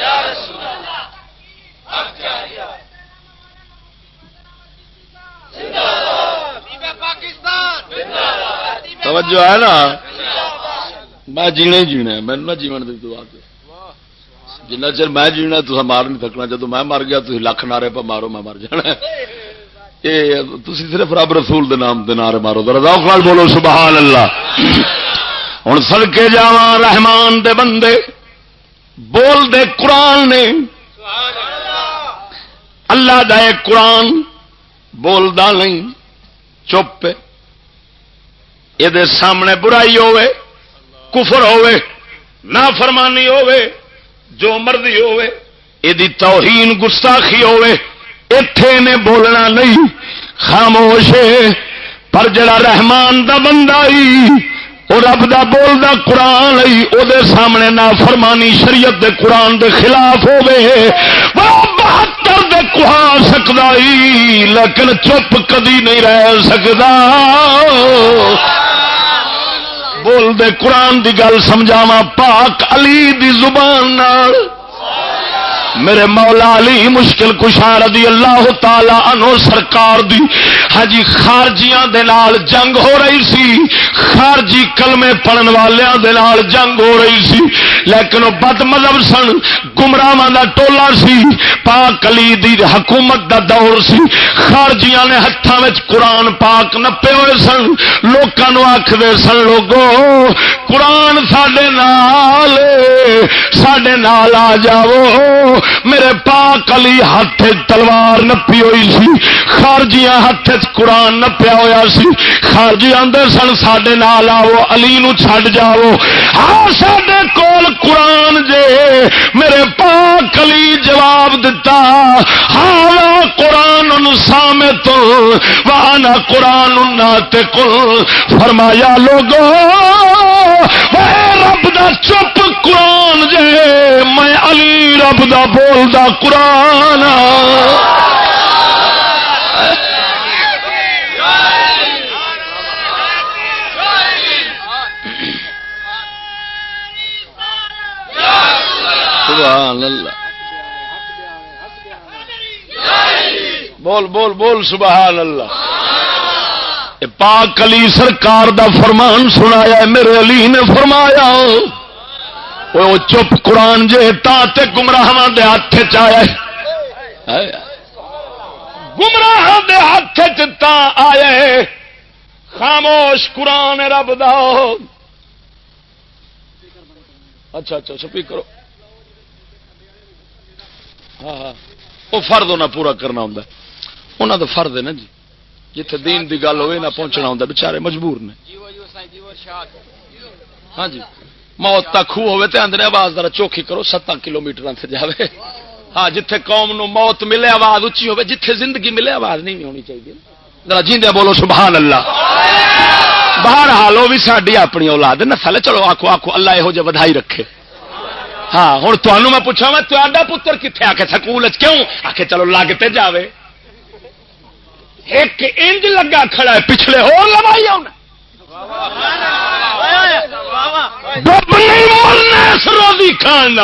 توجہ ہے نا؟ میں جینا ہی جینا میں نہ جیون دی دعا جنا چر میں جینا تو مار نہیں تھکنا۔ جب میں مر گیا تھی لکھ نعرے پہ مارو میں مر جانا تھی صرف رب رسول دے نام دے نعرے مارو۔ رضا بولو سبحان اللہ ہوں سڑکے جا رحمان دے بندے بول دے قرآن نے۔ اللہ دا ایک قرآن بولدا نہیں، چپ یہ سامنے برائی ہوے کفر ہوے نہ فرمانی ہوے جو مرضی ہوے یہ توہین گستاخی ہوے اتے نے بولنا نہیں، خاموش پر جڑا رحمان دا بندہ وہ رب دا بول دا قرآن آئی وہ سامنے نہ فرمانی شریعت دے قرآن دے خلاف ہوے بہتر کہا سکتا لیکن چپ کدی نہیں رہ سکتا۔ بول دے، قرآن دی گل سمجھاوا پاک علی دی زبان نال۔ میرے مولا علی مشکل کشار رضی اللہ تعالی عنہ سرکار دی۔ ہجی ہاں جی، خارجیاں دے نال جنگ ہو رہی سی۔ خارجی کلمے پڑھن والیاں دے نال جنگ ہو رہی سی۔ لیکن وہ بد مذہب سن گمراہ دا ٹولا سی۔ پاک علی دی حکومت دا دور سی۔ خارجیاں نے ہاتھوں میں قرآن پاک نپے ہوئے سن۔ لوگوں آخر سن، لوگو، قرآن سڈے نال سڈے نال آ جاؤ۔ میرے پاک علی ہاتھ تلوار نپی ہوئی سی، خارجیاں ہاتھ قرآن نپیا ہوا سی۔ خارجی آدھے سن سڈے نال آو علی نو چھڈ جاؤ۔ ہاں سڈے کول قرآن جے۔ میرے پاک علی جواب دتا ہاں قرآن سامے تو، وانا قرآن کل فرمایا، لوگو رب دا چپ قرآن جے، میں علی رب دا بول دا قرآن۔ سبحان اللہ۔ بول بول بول، سبحان اللہ۔ پاک علی سرکار دا فرمان سنایا میرے علی نے فرمایا وہ چپ قرآن جے تا تے گمراہ دے ہاتھ چیا گمراہ دے ہاتھ چتا آئے خاموش قرآن رب دا۔ اچھا اچھا, اچھا، سپی کرو۔ ہاں ہاں۔ وہ فرد ہونا پورا کرنا ہوں انہوں کا فرد ہے نا جی۔ جتھے دین دی گل ہوئے نہ پہنچنا ہوں بچارے مجبور نے۔ ہاں جی۔ موت تک خوہ ہوئے تے اندر آواز ذرا چوکھی کرو، ستاں کلو میٹر سے جاوے۔ ہاں جتھے قوم نو موت ملے، آواز اچھی ہوئے جتھے زندگی ملے، آواز نہیں ہونی چاہیے۔ ذرا جیندے بولو سبحان اللہ باہر حال وہ بھی ساری اپنی اولاد نسل چلو آخو آخو اللہ یہو جہ ودائی رکھے۔ ہاں ہوں تمہوں میں پوچھا میں تا پتر کتنے آ کے سکول کیوں؟ آ کے چلو لگتے جائے ایک انج لگا کھڑا ہے، پچھلے ہو لوائی روزی کھان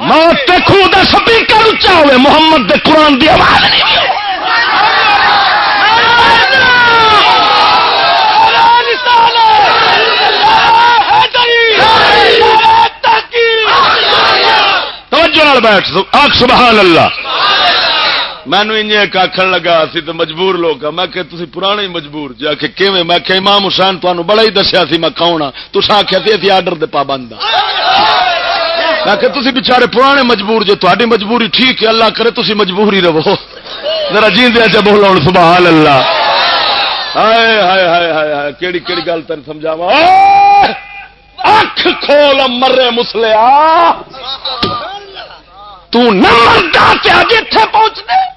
موت خود سپیکر اچا ہوئے، محمد دے قرآن دی آواز نہیں بیٹھ آخ، سبحان اللہ۔ مینو ایک آخر لگا سی تو مجبور لوگ میں کہ تھی پرانے مجبور جی۔ جا کے کیویں؟ میں کہ امام حسین تمہیں بڑا ہی دسیا سی، میں کون ہاں تصا آخیا سی اتنی آرڈر دے پابند میں کہ تھی بچارے پرانے مجبور جو تاری مجبوری ٹھیک ہے۔ اللہ کرے تھی مجبور ہی رہو۔ ذرا جیندیا چ بولو سبحان اللہ۔ ہائے ہائے ہائے ہائے ہائے، کیڑی کیڑی گل تین سمجھاوا اکھ کھول مرے مسلیا۔ تو نہ مردا تے اج ایتھے پہنچ دے۔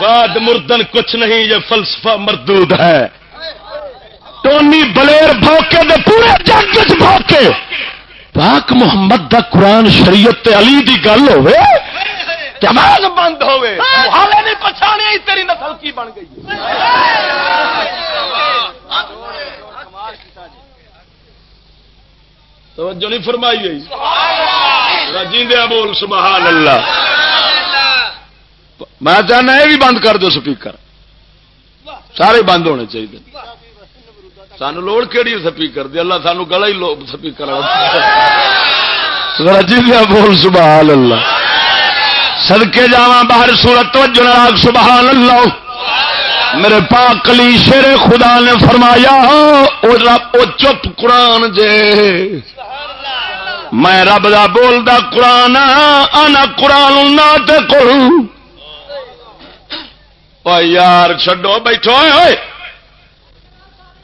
بعد مردن کچھ نہیں، یہ فلسفہ مردود ہے۔ ٹونی بلیر بھوکے دے پورے جگ بھوکے پاک محمد دا قرآن شریعت تے علی دی گل ہوے جمال بند ہوے حالے نہیں پچھانے تیری نسل کی بن گئی۔ توجہ نہیں فرمائی گئی رجیندیا بول سبحان اللہ۔ میں چاہنا یہ بھی بند کر دو سپیکر۔ سارے بند ہونے چاہیے۔ سانو لوڑ کہڑی سپیکر دی؟ اللہ سانو گلا ہی سپیکر رجیندیا بول سبحان اللہ۔ سدکے جا باہر سورت توجہ سبحان اللہ۔ میرے پاک کلی شیر خدا نے فرمایا او چپ قرآن جے میں رب دا بولدا قرآن آنا قرآن یار چڈو بیٹھو ہوئے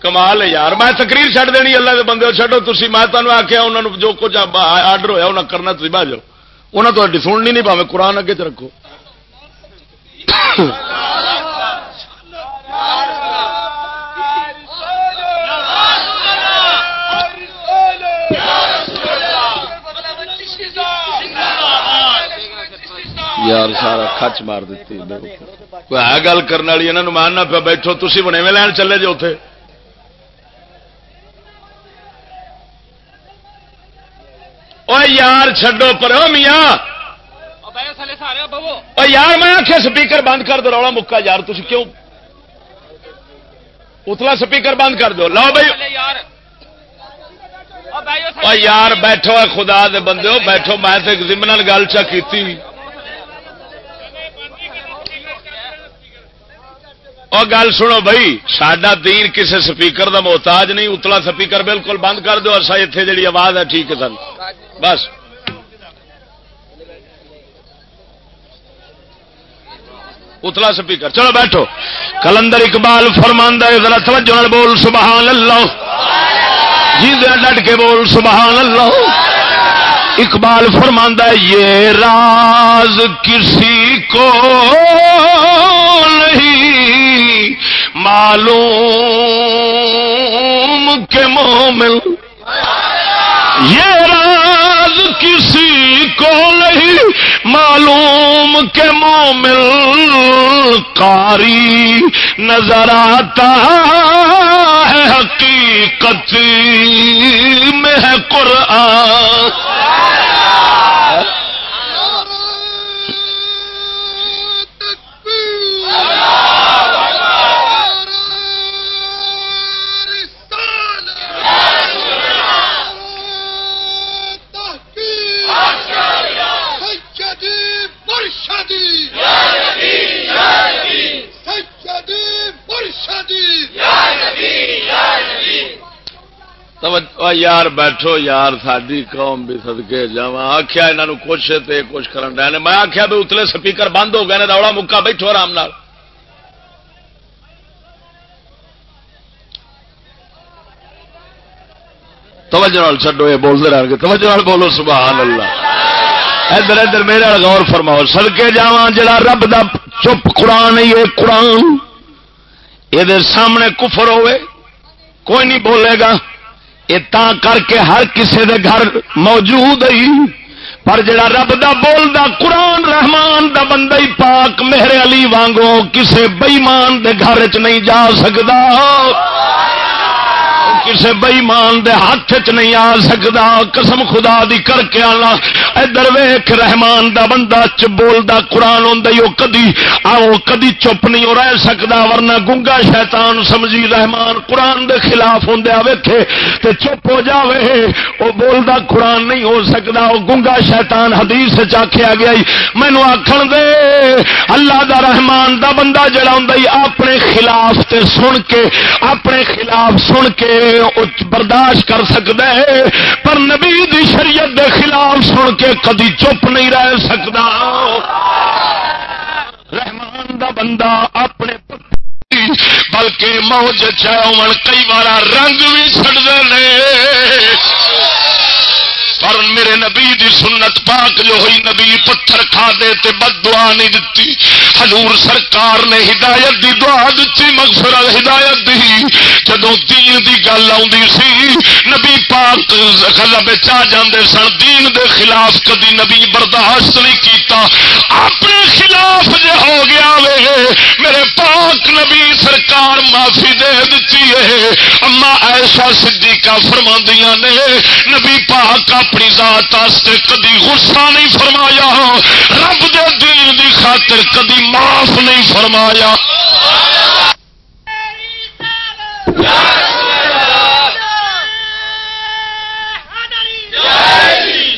کمال ہے یار، میں تقریر چڑھ دینی، اللہ دے بندے چڈو تھی میں تمہیں آخیا انہوں نے جو کچھ آرڈر ہویا انہیں کرنا تھی بہ جاؤ انہیں تو سننی نہیں پاوے قرآن اگے چ رکھو۔ یار سارا کچ مار دیتی کوئی ہے گل کرنے والی یہاں ماننا پیا بیٹھو تھی بنے میں لین چلے جی اتے یار چڈو پر میاں۔ یار، میں آخیا سپیکر بند کر دو، رولا مکا یار تھی کیوں؟ اتلا سپیکر بند کر دو۔ لو بھائی۔ یار بیٹھو خدا دے بندے بیٹھو، میں گل چا کی اور گل سنو بھائی سڈا دین کسی سپیکر دا محتاج نہیں، اتلا سپیکر بالکل بند کر دو اچھا اتنے جی آواز ہے، ٹھیک ہے سن۔ بس۔ اتلا سپیکر۔ چلو بیٹھو۔ کلندر اقبال فرماندہ ذرا توجہ بول، سبحان اللہ۔ جی ڈٹ کے بول، سبحان اللہ۔ اقبال فرماندہ یہ راز کسی کو نہیں۔ معلوم کے مومن یہ راز کسی کو نہیں، معلوم کے مومل کاری نظر آتا ہے حقیقت میں ہے قرآن۔ یار بیٹھو، یار ساری قوم بھی سدکے جا آخیا یہاں کچھ کچھ کرن میں آخیا بھی اتلے سپیکر بند ہو گئے روڑا مکا بیٹھو آرام توجہ چڈو یہ بولتے رہ گے۔ توجہ بولو، سبحان اللہ۔ ادھر ادھر میرے غور فرماؤ۔ سڑکے جا جا رب دا چپ قرآن یہ قرآن، یہ سامنے کفر ہوئے۔ کوئی نہیں بولے گا۔ یہ کر کے ہر کسی دے گھر موجود ہی۔ پر جڑا رب دا بول دا قرآن رحمان دا بندہ ہی پاک میرے علی وانگو کسے بئیمان دے گھر چ نہیں جا سکتا کسی بئیمان دے ہاتھ چ نہیں آ سکتا قسم خدا دی کر کے آنا۔ ادھر ویخ رحمان دا بندہ چ بولدا، قرآن ہوں کدی آؤ کدی چپ نہیں ہو رہ سکتا ورنہ گنگا شیطان سمجھی رحمان قرآن دے خلاف ہوں ویکھے تے چپ ہو جاوے۔ وہ بولدا، قرآن نہیں ہو سکتا وہ گنگا شیطان حدیث چاخیا گیا مینو آخر دے۔ اللہ دا رحمان دا بندہ جڑا ہوں اپنے خلاف تے سن کے، اپنے خلاف سن کے برداشت کر سکتا ہے، پر نبی دی شریعت دے خلاف سن کے کدی چپ نہیں رہ سکتا۔ رحمان دا بندہ اپنے بلکہ موج چاہے کئی بار رنگ بھی چڑھتے پر میرے نبی دی سنت پاک جو ہوئی، نبی پتھر کھا دے تے بد دعا نہیں دتی۔ حضور سرکار نے ہدایت دی دعا دتی مغفر ہدایت دی۔ جدو دین دی گل آدھی سی، نبی پاک خلب چاہ جاندے سن۔ دین دے خلاف کدی نبی برداشت نہیں کیتا۔ اپنے خلاف جے ہو گیا وے، میرے پاک نبی سرکار معافی دے دیتی ہے۔ اما ایسا صدیقہ فرماندیاں نے، نبی پاک اپنی ذات آستے کدی غصہ نہیں فرمایا، رب دے دین دی خاطر کدی معاف نہیں فرمایا۔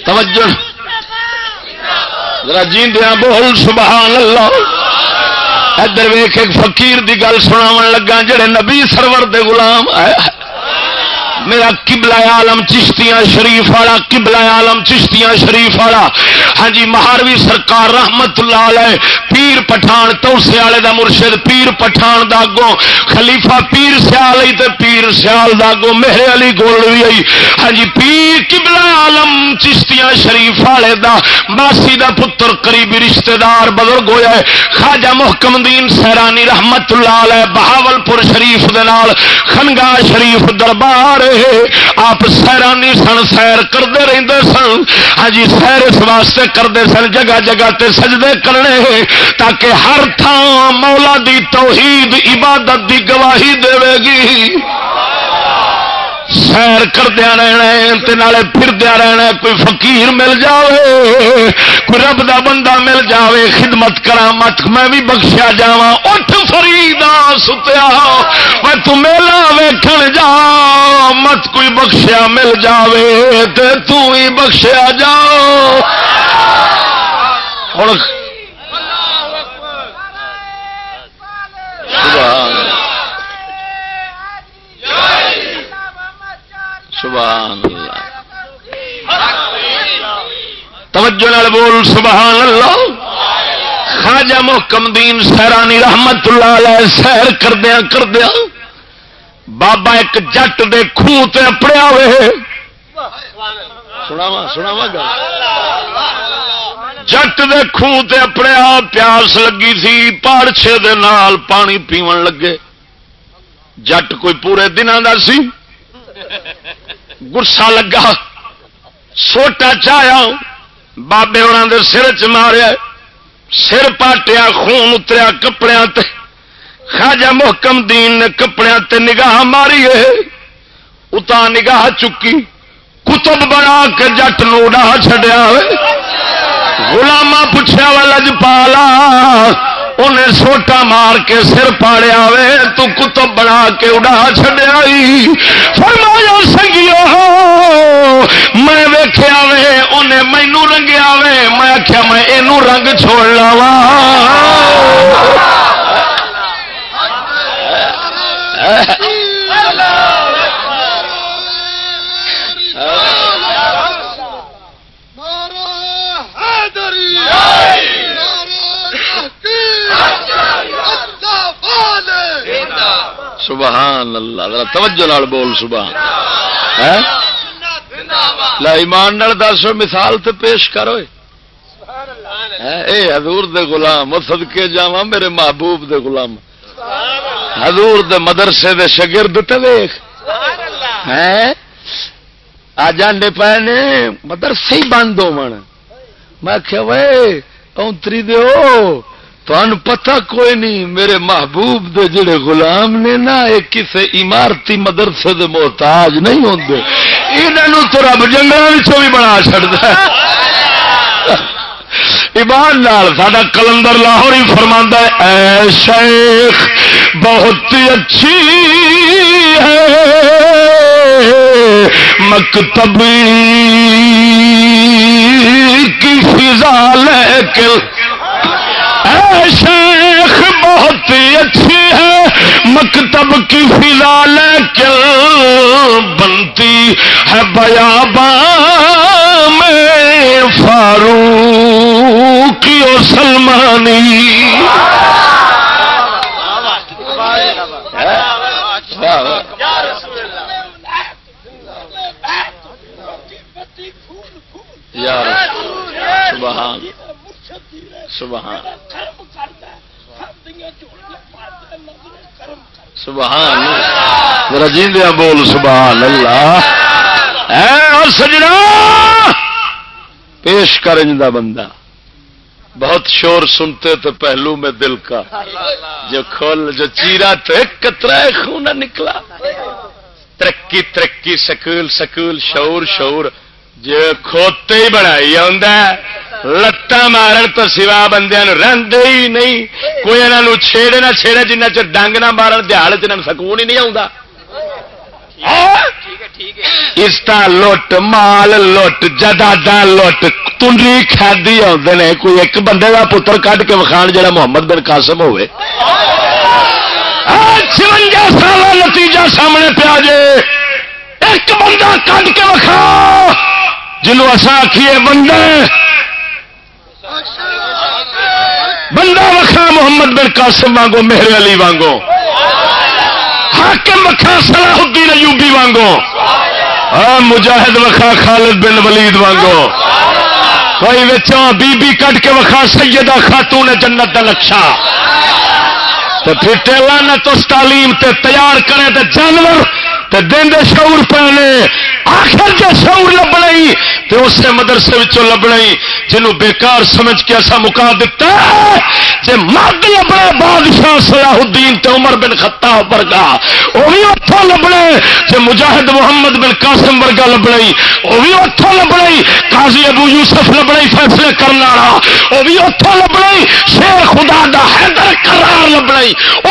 توجہ۔ ذرا جیندیا ہاں بول، سبحان اللہ۔ ادھر ویخ ایک فقیر دی گل سنا لگا، جڑے نبی سرور دے غلام میرا کبلا عالم چشتیاں شریف والا کبلا عالم چشتیاں شریف والا۔ ہاں جی مہاروی سرکار رحمت اللہ علیہ، پیر پٹھان توسے والے دا مرشد، پیر پٹھان دا گو خلیفہ پیر سیال ہی تے پیر سیال دا گو میرے علی گول بھی آئی۔ ہاں جی پیر کبلا عالم چشتیاں شریف والے دا ماسی دا پتر قریبی رشتہ دار بزرگ ہویا ہے۔ خواجہ محکم دین سیرانی رحمت اللہ علیہ بہاول پور شریف دے نال خنگاہ شریف دربار آپ سیرانی سن، سیر کرتے رہتے سن۔ ہاں جی سیر اس واسطے کرتے سن، جگہ جگہ تے سجدے کرنے تاکہ ہر تھان مولا دی توحید، عبادت دی گواہی دے گی۔ سیر کردیا رہنا پھردیا رہنا کوئی فقیر مل جاوے کوئی رب دا بندہ مل جاوے خدمت کرا مت میں بھی بخشیا جا اٹھ فریدا ستیا میں تو میلا ویکھن جا مت کوئی بخشیا مل جاوے تے تو ہی بخشیا جا۔ ہوں سبحان اللہ۔ توجہ نال بول، سبحان اللہ۔ خواجہ محکم دین سیرانی رحمت اللہ علیہ سیر کردیا کردیا بابا ایک جٹ دے خوہ تے اپڑیا ہوئے۔ سناوا سناوا گل۔ جٹ دے خوہ تے اپڑیا پیاس لگی تھی پارچے دے نال پانی پیون لگے۔ جٹ کوئی پورے دنوں کا سی؟ گسا لگا۔ سوٹا چایا۔ بابے اور سر چ ماریا۔ سر پاٹیا، خون اتریا کپڑے خاجا محکم دین نے کپڑے نگاہ ماری اتا نگاہ چکی۔ کتب بنا کے جٹ نو چڈیا گلاما پوچھا والا جپالا انہیں سوٹا مار کے سر پاڑیا وے، تو کتب بنا کے اڑا چڈیا فرمایا، سنگیو، میں ویخیا وے، انہیں مینو رنگیا وے۔ میں آخیا میں یہ رنگ چھوڑ لا سبحان اللہ توجہ نال بول سبحان۔ لا ایمان دس، مثال تو پیش کرو اے حضور دے غلام سدکے جا میرے محبوب دے غلام۔ حضور دے مدرسے دے شگرد تے ویخ آ جانڈے پے نے، مدرسے ہی بند ہو میں کیا وے اونتری دیو۔ تمہیں پتہ کوئی نہیں، میرے محبوب دے جڑے غلام نے نا ایک کسے عمارتی مدرسے دے محتاج نہیں ہوندے۔ انہوں تو رب جنگل بھی بنا چڑتا ایمان لال ساڈا کلندر لاہور ہی فرما ہے، اے شیخ، بہت اچھی ہے۔ مکتبی کی فضا لیکن اے شیخ بہت اچھی ہے، مکتب کی فضا لے لیکن بنتی ہے بیابا میں فاروق اور سلمانی۔ یار سبحان سبحان سبحان رجیندیا بول سبحان اللہ۔ اور سجنا۔ پیش کر بندہ۔ بہت شور سنتے تو پہلو میں دل کا۔ جو کھول جو چیرا تو ایک کترا خون نکلا۔ ترقی ترقی سکول سکول شعور شعور۔ جو کھوتے ہی بنائی لتان مارن تو سوا بندے رنگ ہی نہیں۔ کوئی یہاں چھیڑے نہ چھیڑے جنہ چر ڈنگ نہ مارن دیہڑ چ سکون ہی نہیں آتا استا لٹ مال لٹ جدادا لٹ تنری کھادی آتے کوئی ایک بندے کا پتر کھ کے وکھان جا محمد بن قاسم ہوئے۔ چونجا سال نتیجہ سامنے پیا جے۔ ایک بندہ کھ کے وکھا جنوب اصا آخیے بندہ بندہ وکھا محمد بن قاسم وانگو، مہر علی وانگو۔ حاکم وکھا صلاح الدین ایوبی وانگو۔ ہاں مجاہد وکھا خالد بن ولید وانگو۔ کوئی بچوں بی بی کٹ کے وکھا سیدہ خاتون جنت کا نقشہ۔ تو پھر ٹیلا نہ تو تعلیم تے تیار کرے تے جانور تے دین دے شعور پہنے آخر جو شعور لبنا تو اسے مدرسے لبنا ہی جنوں بیکار سمجھ کے ایسا مکا دیتا جی مرد لبنا بادشاہ صلاح الدین تے عمر بن خطاب ورگا۔ وہ بھی اتوں لبنا جی مجاہد محمد بن قاسم ورگا لبنا وہ بھی اتوں لبنا قاضی ابو یوسف لبنا فیصلے کرنا والا وہ بھی اتوں لبنا شیر خدا دا حیدر قرار لبنا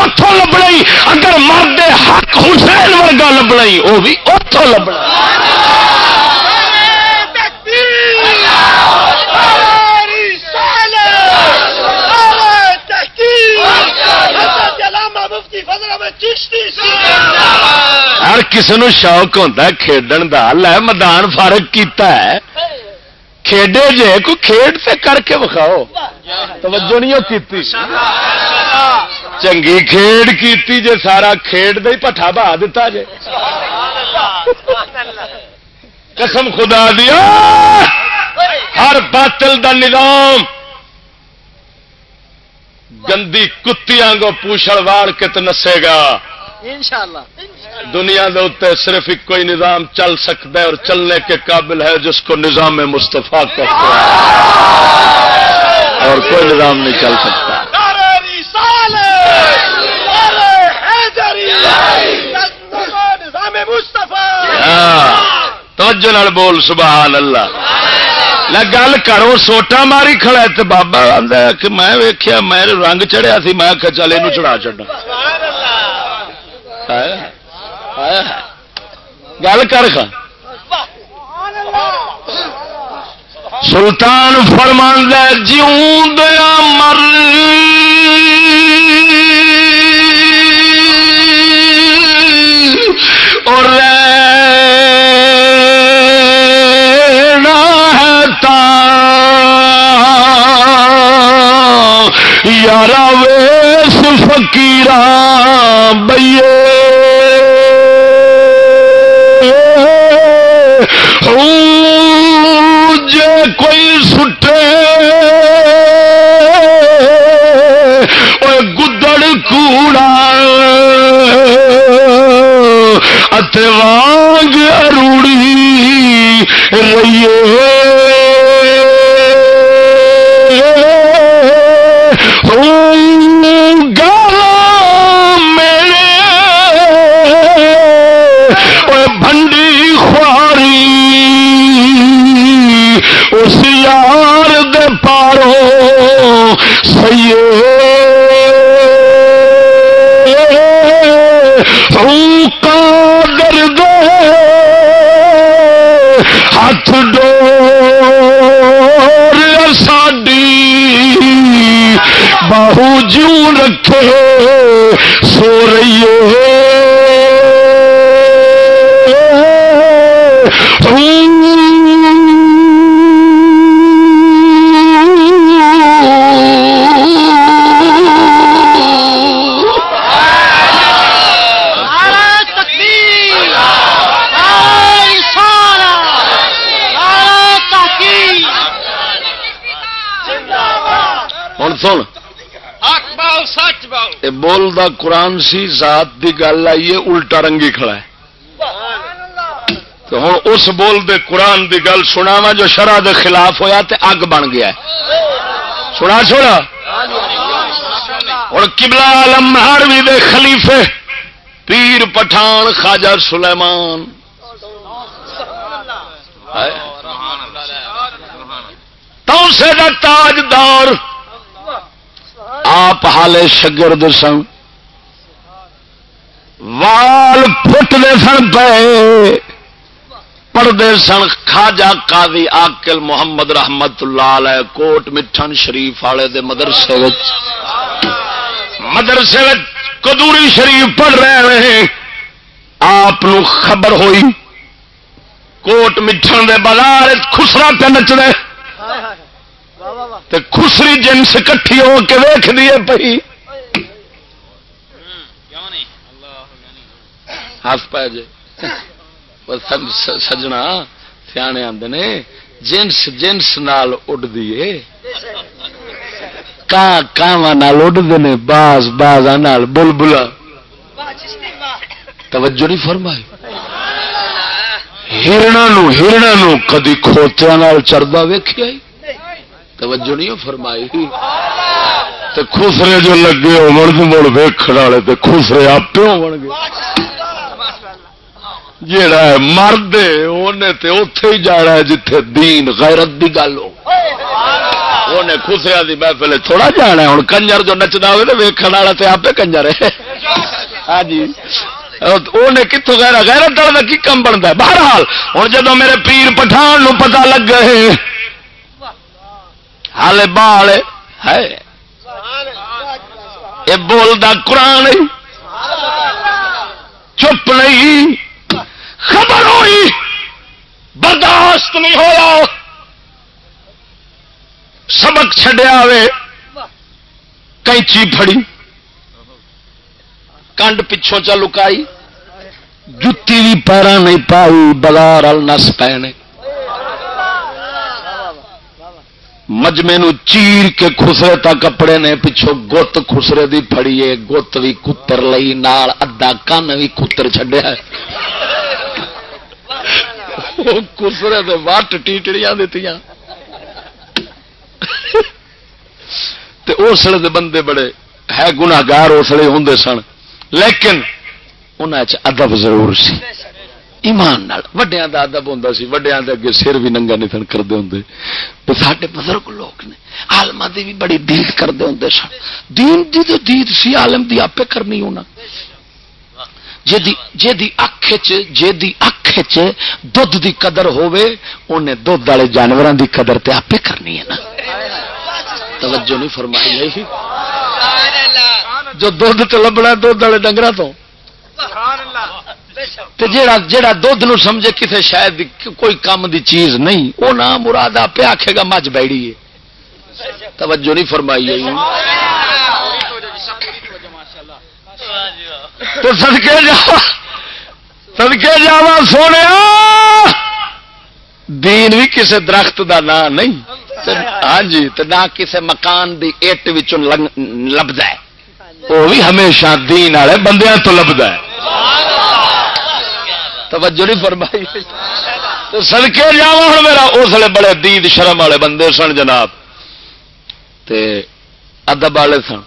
اتوں لبنا اگر مرد حق حسین ورگا لبنا وہ بھی اتوں لبنا ہر کسی نو شوق ہوتا ہے کھیڈن کا لے میدان فارغ کیتا ہے۔ کھیڈے جے کو کھیڈ سے کر کے بکھاؤ توجہ نہیں کی چنگی کھیڈ کیتی جے سارا کھیڈ دے پٹھا بہا دیتا جے۔ قسم خدا دیا ہر باطل دا نظام۔ گندی کتیاں کو پوچھڑ واڑ کے تو نسے گا۔ دنیا دے اتنے صرف ایک کوئی نظام چل سکتا ہے اور چلنے کے قابل ہے جس کو نظام مستفا کہتے ہیں۔ اور کوئی نظام نہیں چل سکتا۔ ہاں توجہ بول سبحان اللہ۔ گل کرو سوٹا ماری کھڑا تو بابا آتا کہ میں ویخیا میں رنگ چڑھیا سی میں چل یہ چڑھا چڑھا گل کر سلطان فرمان جیوں دیا مر اور یار ویس فکیر بئیے۔ جے کوئی سٹے۔ گدڑ کوڑا۔ وانگ اروڑی رہیے ہوں میرے۔ بھنڈی خواری اس یار دے پارو سیے باہو جوں رکھے سو رہی سن۔ دا قرآن سی، ذات دی گل آئیے الٹا رنگی کھڑا ہے۔ تو ہوں اس بول دے قرآن دی گل سنا وا جو شرح دے خلاف ہویا تے اگ بن گیا سنا چھوڑا اور کبلا عالم ہاروی دے خلیفے پیر پٹھان خواجہ سلیمان۔ تو سے تاجدار آپ حالے شگرد سن۔ وال پھٹتے سن پے۔ پڑھتے سن خاجا قاضی آکل محمد رحمت اللہ علیہ کوٹ مٹھن شریف والے دے مدرسے مدرسے کدوری شریف پڑھ رہے ہیں۔ آپ خبر ہوئی۔ کوٹ مٹھن دے بازار خسرا پہ نچنے خسری جنس کٹھی ہو کے ویخ دیے پی ہس پہ جے۔ سجنا سیانے آدھے نے۔ جنس جنس نال اڈ دیے اڈتے ہیں باز باز بل بلا توجہ نہیں فرمائی۔ ہرنا ہرنا کدی کھوتیا چردا ویخیا توجہ نہیں فرمائی۔ خسرے جو لگے ہو مڑ والے تو خسرے آپ ہو جڑا ہے مرد اتے ہی جانا ہے جتھے دین غیرت دی گل ہو۔ انہیں خسریا کی محفل تھوڑا جانا ہوں کنجر جو نچتا ہوئے تو ویکن والا تو آپ کنجر ہے۔ ہاں جی۔ انہیں کتوں گہرا غیرت والا کی کم بنتا ہے؟ بہرحال ہوں جب میرے پیر پٹھان نو پتا لگ گئے ہال بال ہے یہ بولتا قرآن چپ نہیں۔ خبر ہوئی۔ برداشت نہیں ہوا سبق چڈیا کینچی فڑی کنڈ پچھوں چ لکائی۔ جتی بھی پیرا نہیں پائی بلار نس پے مجمے نو چیر کے خسرے تا کپڑے نے پچھو گت خسرے دی فڑیے گت بھی کتر لئی، نال ادا کن بھی کتر چڈیا کسرے دے وٹ ٹیٹڑیاں دیتی اسلے دے بندے بڑے ہے گناگار اسلے ہوں سن، لیکن ان ادب ضرور سی۔ ایمان وڈیا کا ادب ہوں سی وڈیا اگے سر بھی ننگا نہیں سن کرتے ہوں سارے بزرگ لوگ نے آلما دی بھی بڑی دید کرتے ہوں سن۔ دین دی تو دید سی آلم دی آپ کرنی ہونا۔ جی اک دھد دی قدر ہوے انہیں دھد والے جانوروں دی قدر تے آپ کرنی ہے نا۔ توجہ نہیں فرمائی جو دھد تو لبنا دھد والے ڈنگر تو۔ تے جیڑا جیڑا دھد نو سمجھے کسے شاید کوئی کام دی چیز نہیں وہ نہ مراد آپ آخے گا مجھ بیڑی ہے۔ توجہ نہیں فرمائی ہے۔ تو سدکے جا سدکے جا سونے۔ دین بھی کسی درخت دا نام نہیں۔ ہاں جی تو نہ کسی مکان کی اٹ لبد ہے۔ وہ بھی ہمیشہ دین والے بندیاں تو لبدا ہے۔ توجہ نہیں فرمائی سڑکے جا ہوں میرا، اس لیے بڑے دید شرم والے بندے سن جناب۔ تے ادب والے سن۔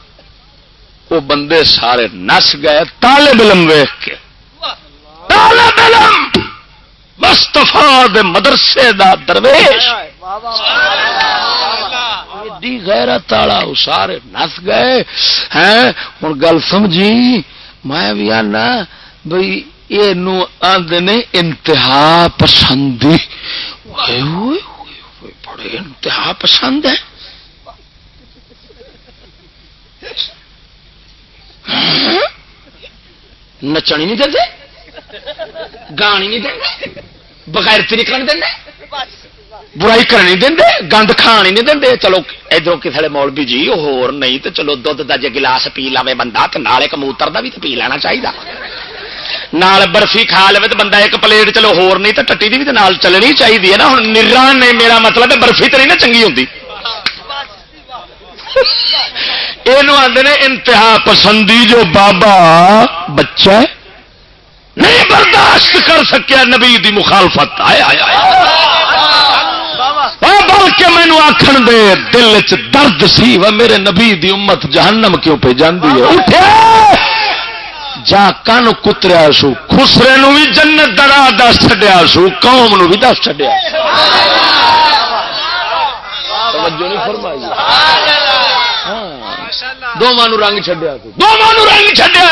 وہ بندے سارے نس گئے، طالب علم ویخ کے۔ طالب علم! مستفا مدرسے دا درویش۔ غیرت والا سارے نس گئے۔ ہیں ہوں گل سمجھی۔ میں بھی آنا بھائی یہ آدھے نے انتہا پسندی بڑے انتہا پسند ہے ہاں؟ نچنی نہیں دے گانی نہیں دے بغیر نہیں دیں برائی کرنی دیں گند کھانی نہیں دیں چلو ادھر کسی مولوی جی ہور نہیں، تو چلو دھد کا جی گلاس پی لے بندہ، تو نال کبوتر کا بھی تو پی لینا چاہیے نال برفی کھا لے تو بندہ ایک پلیٹ چلو ہور نہیں تو ٹٹی کی بھی نال چلنی چاہیے نا ہوں نران نے میرا مطلب ہے برفی تو نہیں نا چنگی ہوتی یہ نے انتہا پسندی جو بابا بچہ نہیں برداشت کر سکیا نبی دی مخالفت آیا بلکہ مینو آخر دے دل چ درد سی و میرے نبی دی امت جہنم کیوں پہ جاندی ہے اٹھے جا کن کتریا سو، خسرے نو بھی جنت درا دس چڈیا سو، قوم نو بھی دس چڈیا ہاں، دونوں رنگ چڈیا دونوں رنگ چڈیا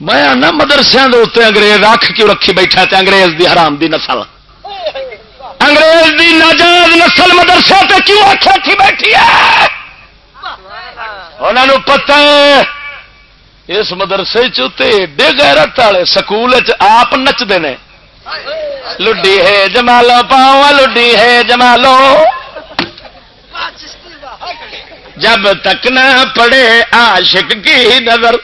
میں آنا مدرسے کے انگریز رکھ کیوں رکھی بیٹھا تے انگریز دی حرام دی نسل۔ انگریز دی ناجائز نسل مدرسے تے کیوں رکھی بیٹھی ہے؟ انہوں پتہ اس مدرسے چے غیرت والے سکول آپ نچتے ہیں لڈی ہے جمالو پاؤ لڈی ہے جمالو۔ جب تک نہ پڑے عاشق کی نظر۔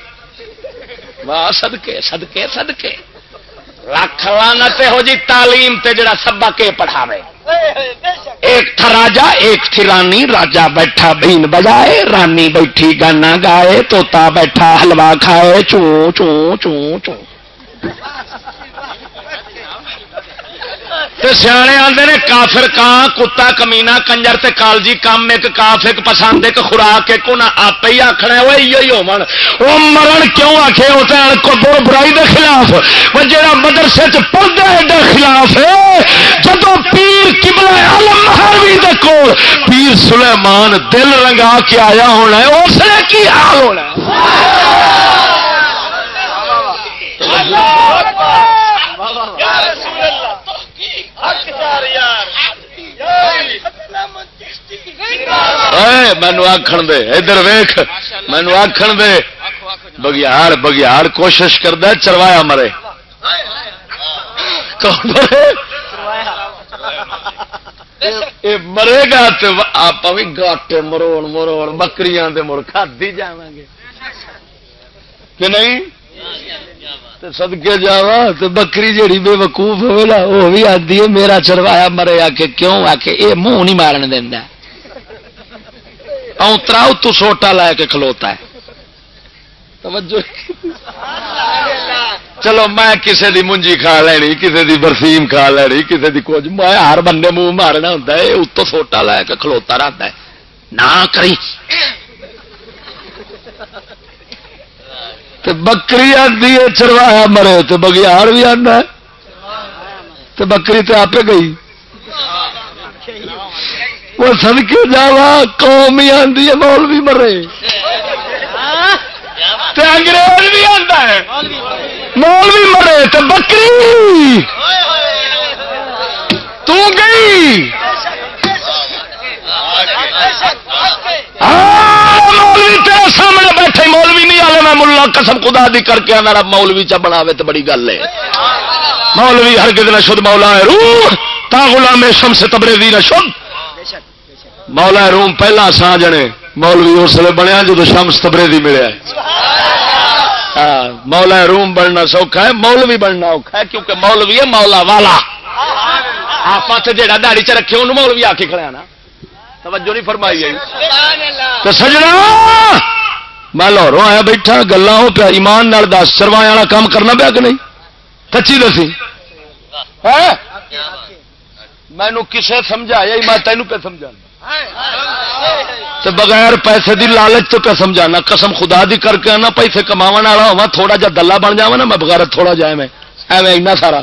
واہ سدکے سدکے سدکے لکھ لانا ہو جی تعلیم تے جڑا سبا کے پڑھاوے۔ ایک تھا راجا، ایک تھی رانی۔ راجا بیٹھا بین بجائے، رانی بیٹھی گانا گائے توتا بیٹھا حلوا کھائے، چوں چوں چوں چوں۔ سیانے آتے نے کافر کان کتا کمینا کنجر تے کالجی کام ایک کاف، ایک پسند، ایک خوراک، ایک انہیں آپ ہی آخنا وہ ہی ہو وہ مرن کیوں آخے وہ تو برائی دے خلاف۔ وہ جہاں مدرسے پڑھتا ہے خلاف ہے۔ جب پیر کبلا عالم مہاروی دے کول، پیر سلیمان دل رنگا کے آیا ہونا ہے، اس نے کی حال ہونا ہے؟ مینو آخ دے، ادھر ویخ مینو آخ دے بگیار بگیار کوشش کرتا چروایا مرے۔ مرے؟ گا تو آپ بھی گاٹے مروڑ مروڑ بکری مڑ کھدی جا گے کہ نہیں؟ سدکے جا تو بکری جیڑی بے وقوف ہوئے وہ بھی آدھی ہے، میرا چروایا مرے آ کے کیوں؟ آ کے یہ منہ نہیں مارن دینا اوترا اتو سوٹا لا کے کھلوتا ہے۔ توجہ۔ چلو میں کسے دی منجی کھا لینی، کسے دی برفیم کھا لینی، کسے دی کچھ۔ میں ہر بندے منہ مارنا ہوتا ہے اتو سوٹا لا کے کھلوتا رہتا ہے۔ نہ کری۔ بکری آدھی ہے چروایا مرے تو بگیار بھی آنا تو بکری تو آپ گئی۔ وہ سڑکے جاوا قوم ہی آدھی ہے مول بھی مرے انگریز بھی آتا ہے۔ مول بھی مرے تو بکری۔ تو گئی۔ ہاں، مولوی تیرے سامنے بیٹھے، مولوی نہیں آئے میں ملا قسم خدا دی کر کے میرا مولوی چا بنا تو بڑی گل ہے۔ مولوی ہر کسی شد، مولا ہے روح، تا غلام شمس تبریزی نہ شد۔ مولا روم پہلا سا جنے مولوی اس لیے بنیا جب شمس تبریزی ملیا مولا روم بننا سوکھا ہے مولوی بننا اوکھا ہے کیونکہ مولوی ہے مولا والا۔ آپ جہاں داڑی چ رکھے انہوں مولوی آ کے کھڑا نا۔ توجہ نہیں فرمائی تو سجنا میں لاہوروں آیا بیٹھا گلا پیا ایمان نال دس چروایا والا کام کرنا پیا کہ نہیں؟ کچی دسی؟ مینو کسے سمجھایا میں تینوں پہ سمجھا بغیر پیسے دی لالچ تو پہ سمجھانا، قسم خدا دی کر کے آنا، پیسے کما والا ہوا تھوڑا جا دلہ بن جا نا، میں بغیر تھوڑا جا میں ایویں اینا سارا۔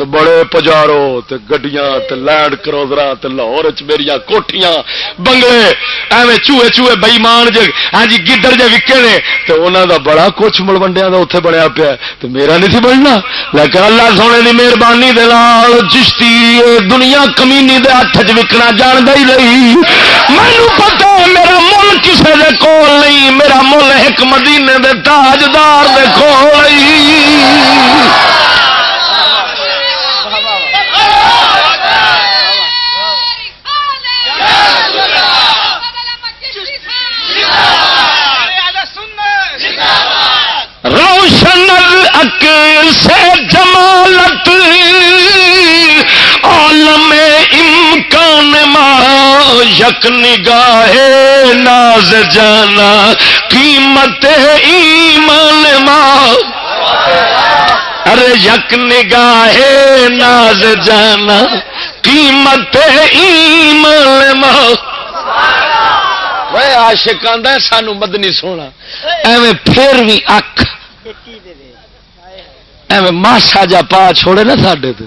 تو بڑے پجارو تے گڈیاں تے لینڈ کروزرا تے لاہور چ میری کوٹیاں بنگلے، ایویں چوہے چوہے بئیمان جے ہاں جی گدڑ جے وکے نے، تے انہاں دا بڑا کچھ ملوڈیا دا اوتھے بنیا پیا تو میرا نہیں سی بننا۔ لیکن اللہ سونے دی مہربانی دے نال چشتی دنیا کمینی دے ہاتھ چ وکنا جاندا ہی نہیں۔ مینوں پتہ میرا مل کسے دے کول نہیں، میرا مل ایک مدینے دے تاجدار دے کول نہیں۔ عقل سے جمالت عالم امکان ما یک نگاہ ناز جانا قیمت ایمان ما۔ ارے یک نگاہ ناز جانا قیمت ایمان ما۔ آشک آدھا سانو مدنی سونا۔ ایویں پھر بھی اکھ۔ ایویں ماسا جا پا چھوڑے نا سڈے تو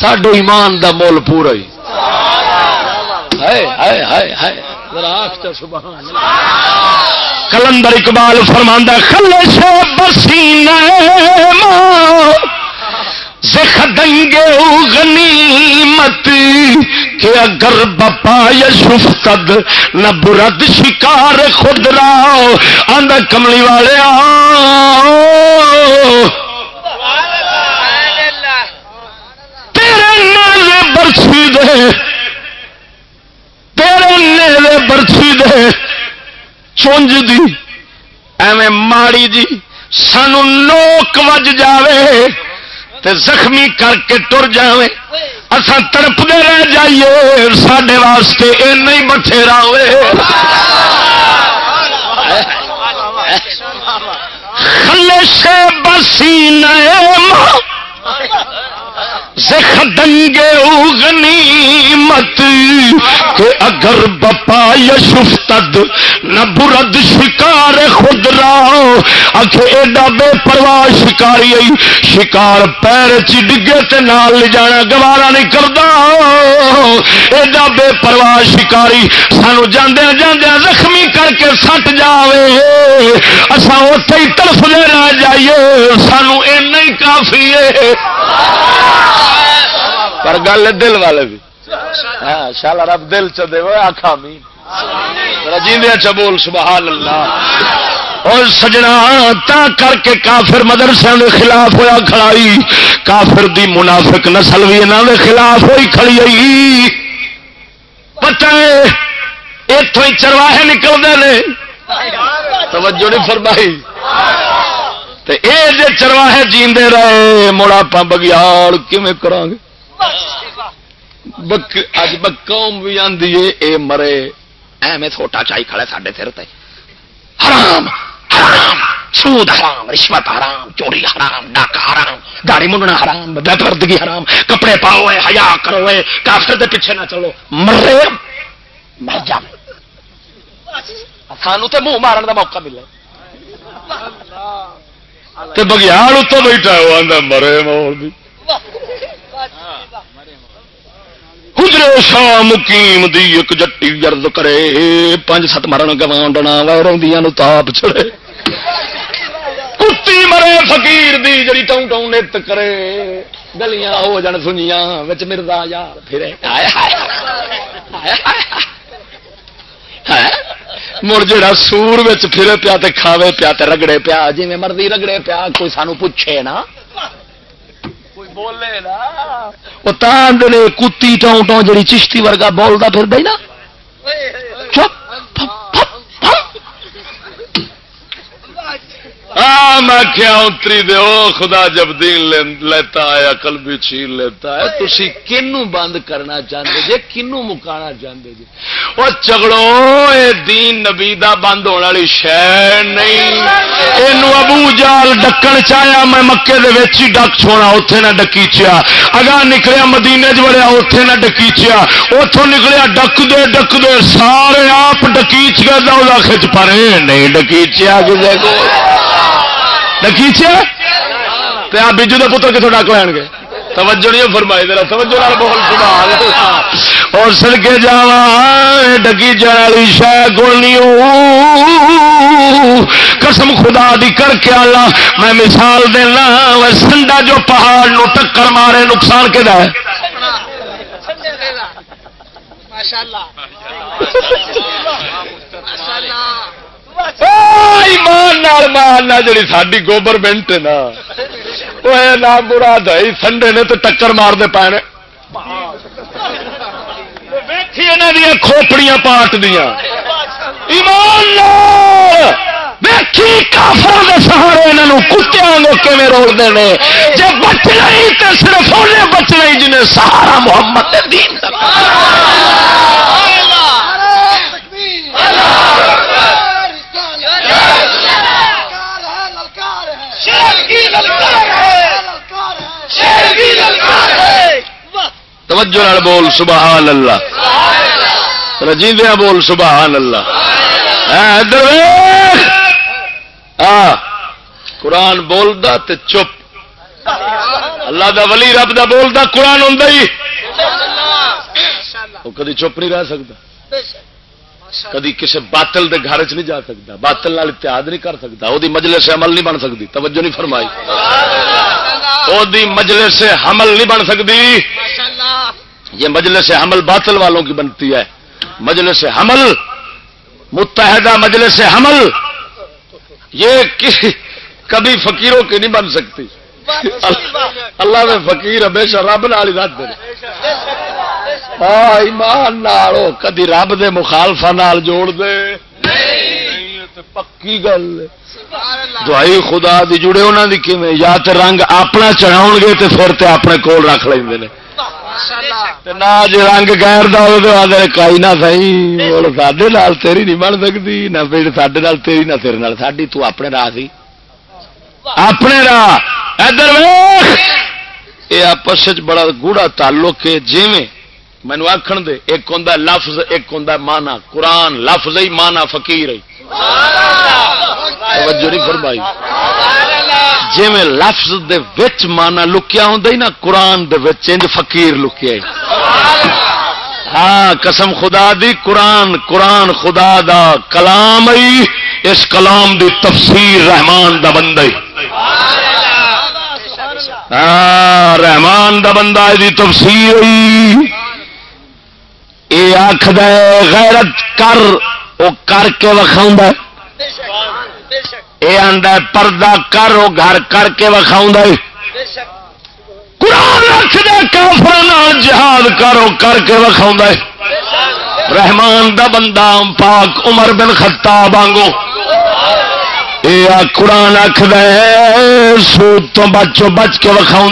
سڈے ایمان دا مول پورا ہی. کلندر اقبال فرماندہ خلش بسی زخدنگے غنیمت، کہ اگر بپا یشفتد نہ برد شکار خود راؤ. آندہ کملی والے، آؤ تیرے نیلے برسی دے۔ تیرے نیلے برسی دے۔ چونج دی۔ ایویں ماڑی جی سانو نوک وج جاوے تے زخمی کر کے تر جائے اصا تڑپتے رہ جائیے۔ سڈے واسطے یہ نہیں بٹھیرا ہوئے۔ خلش بسی نئے دنگے غنیمت کہ اگر بپا یشفتد نہ برد شکار خود راؤ اکھ ایڈا بے پرواہ شکاری آئی۔ شکار پیر چڈگے تے نال لے جانا، گوارا نہیں کردا۔ ایڈا بے پرواہ شکاری۔ سانو جاندے جاندے زخمی کر کے سٹ جاوے۔ اسا اوتھے ہی طرف لے رہ جائیے۔ سانو اے نہیں کافی ہے۔ پر گل دل والے بھی۔ ہاں شالا رب دل چ دے آخا می رجیندیا چ بول سبحان اللہ اور سجنا تا کر کے کافر مدرسے کے خلاف ہوا کھڑائی کافر دی منافق نسل بھی انہوں کے خلاف ہوئی کھڑی آئی پتہ اتوں ہی چرواہے نکلتے ہیں توجہ نہیں فرمائی۔ یہ چرواہے جیندے رہے مڑا پا بگیاڑ کیون کرا گے؟ اج قوم بھی آدھی ہے اے مرے، ایویں چھوٹا چائی کھڑے ساڈے سر تے۔ حرام حرام، سود حرام، رشوت حرام، چوری حرام ڈاکا حرام داڑی منڈنا حرام، بے حرام، کپڑے پاؤ حیا کرو کافر دے پیچھے نہ چلو۔ مرے، مر جا۔ سانو تے منہ مارن دا موقع ملے۔ بگیال اتو بیٹھا ہوا مرے مول بھی حجرے شاہ مقیم دی ایک جٹی جرد کرے پانچ ست مرن گوانڈنا ویروں تاپ چڑے کتی مرے فقیر دی جڑی ٹاؤں ٹاؤں نت کرے۔ گلیاں ہو جان سنیاں، وچ مردا یار پھرے۔ مڑ جا سور پھرے پیا تے کھاوے پیا تے رگڑے پیا جی مرضی رگڑے پیا کوئی سانو پوچھے نا بولے نا وہ تاندنے کتی ٹاؤں ٹاؤں جڑی چشتی ورگا بولتا پھر دے نا چپ میں کیا اتری دے او خدا جب دین لیتا ہے عقل بھی چھین لیتا ہے تسی کنو بند کرنا چاہتے جے کنو مکانا چاہتے جی وہ چگڑو اے دین نبی دا بند ہونے والی شہ نہیں اینو ابو جال ڈکن چاہیا میں مکے دے ہی ڈک چھوڑا اوتھے نہ ڈکیچیا اگا نکلیا مدینے چ وڑیا اوتھے نہ ڈکیچیا اوتھوں نکلیا ڈک دے ڈک دے سارے آپ ڈکیچ گئے دولا کھچ پرے نہیں ڈکیچیا کسے کو ڈکیچیا تے آپ بجو دے پتر کتوں ڈک لین گے توجہ نہیں فرمائی دے توجہ بول سبحان اللہ اور سڑکے جاواں ڈکی جالی شے گونی قسم خدا دی کر کے اللہ میں مثال دینا سنڈا جو پہاڑ نو ٹکر مارے نقصان کے ہے؟ ایمان جی ساری گورنمنٹ نا وہ برا دئی سنڈے نے تو ٹکر مارتے پے نے کھوپڑیاں پاٹ دیا ایمان کافر سہارے یہاں کتیا کھے روڑتے ہیں جی بچنا ہی تو صرف انہیں بچنا ہی جنہیں سہارا محمد دین توجہ نال بول، سبحان اللہ۔ رجیدیا بول، سبحان اللہ۔ قرآن بولدا تے چپ۔ اللہ دا ولی رب دا بولدا قرآن ہوں وہ کدی چپ نہیں رہ سکتا۔ کدی کسی باطل دے گھر چ نہیں جا سکتا۔ باطل نال اتحاد نہیں کر سکتا۔ وہ مجلس عمل نہیں بن سکتی۔ توجہ نہیں فرمائی۔ وہ مجلس حمل نہیں بن سکتی۔ یہ مجلس حمل باطل والوں کی بنتی ہے۔ مجلس حمل متحدہ مجلس حمل یہ کبھی فقیروں کی نہیں بن سکتی۔ اللہ میں فقیر ہمیشہ رب نال رات دے۔ ایمان کدی رب دے مخالفا نال جوڑ دے۔ پکی گل دعائی خدا دی جڑے انہوں دی کیویں؟ یا تے رنگ اپنا چڑھاؤ گے تے پھر تے اپنے کول رکھ لیں نہ جی رنگ گیر دے کائی نہ سی سڈے تیری نہیں بن سکتی، نہ پیڑ سڈے تیری، نہ تیرے ساری تو اپنے راہ سی۔ اپنے راہ۔ ادھر یہ آپس بڑا گوڑا تعلق ہے، جیویں مینو آخر دے، ایک ہوں لفظ، ایک ہوں مانا قرآن لفظ ہی معنی فقیر ہی۔ مانا فکیر فرمائی۔ جی میں لفظ دے وچ مانا لکیا ہوں نا، قرآن دے وچ، انج فقیر لکیا ہاں قسم خدا دی، قرآن قرآن خدا دا کلام ای اس کلام دی تفسیر رحمان دا بندہ ہاں رحمان دا بندہ دی تفسیر یہ آخ غیرت کر وہ کر کے وکھاؤں یہ آدھا پردہ کر، وہ گھر کر کے وکھاؤں قرآن رکھ دے کافر جہاد کرو کر کے وکھاؤں رحمان دا بندہ، پاک عمر بن خطاب آنگو۔ قرآن آخد سود تو بچو، بچ کے وکھاؤ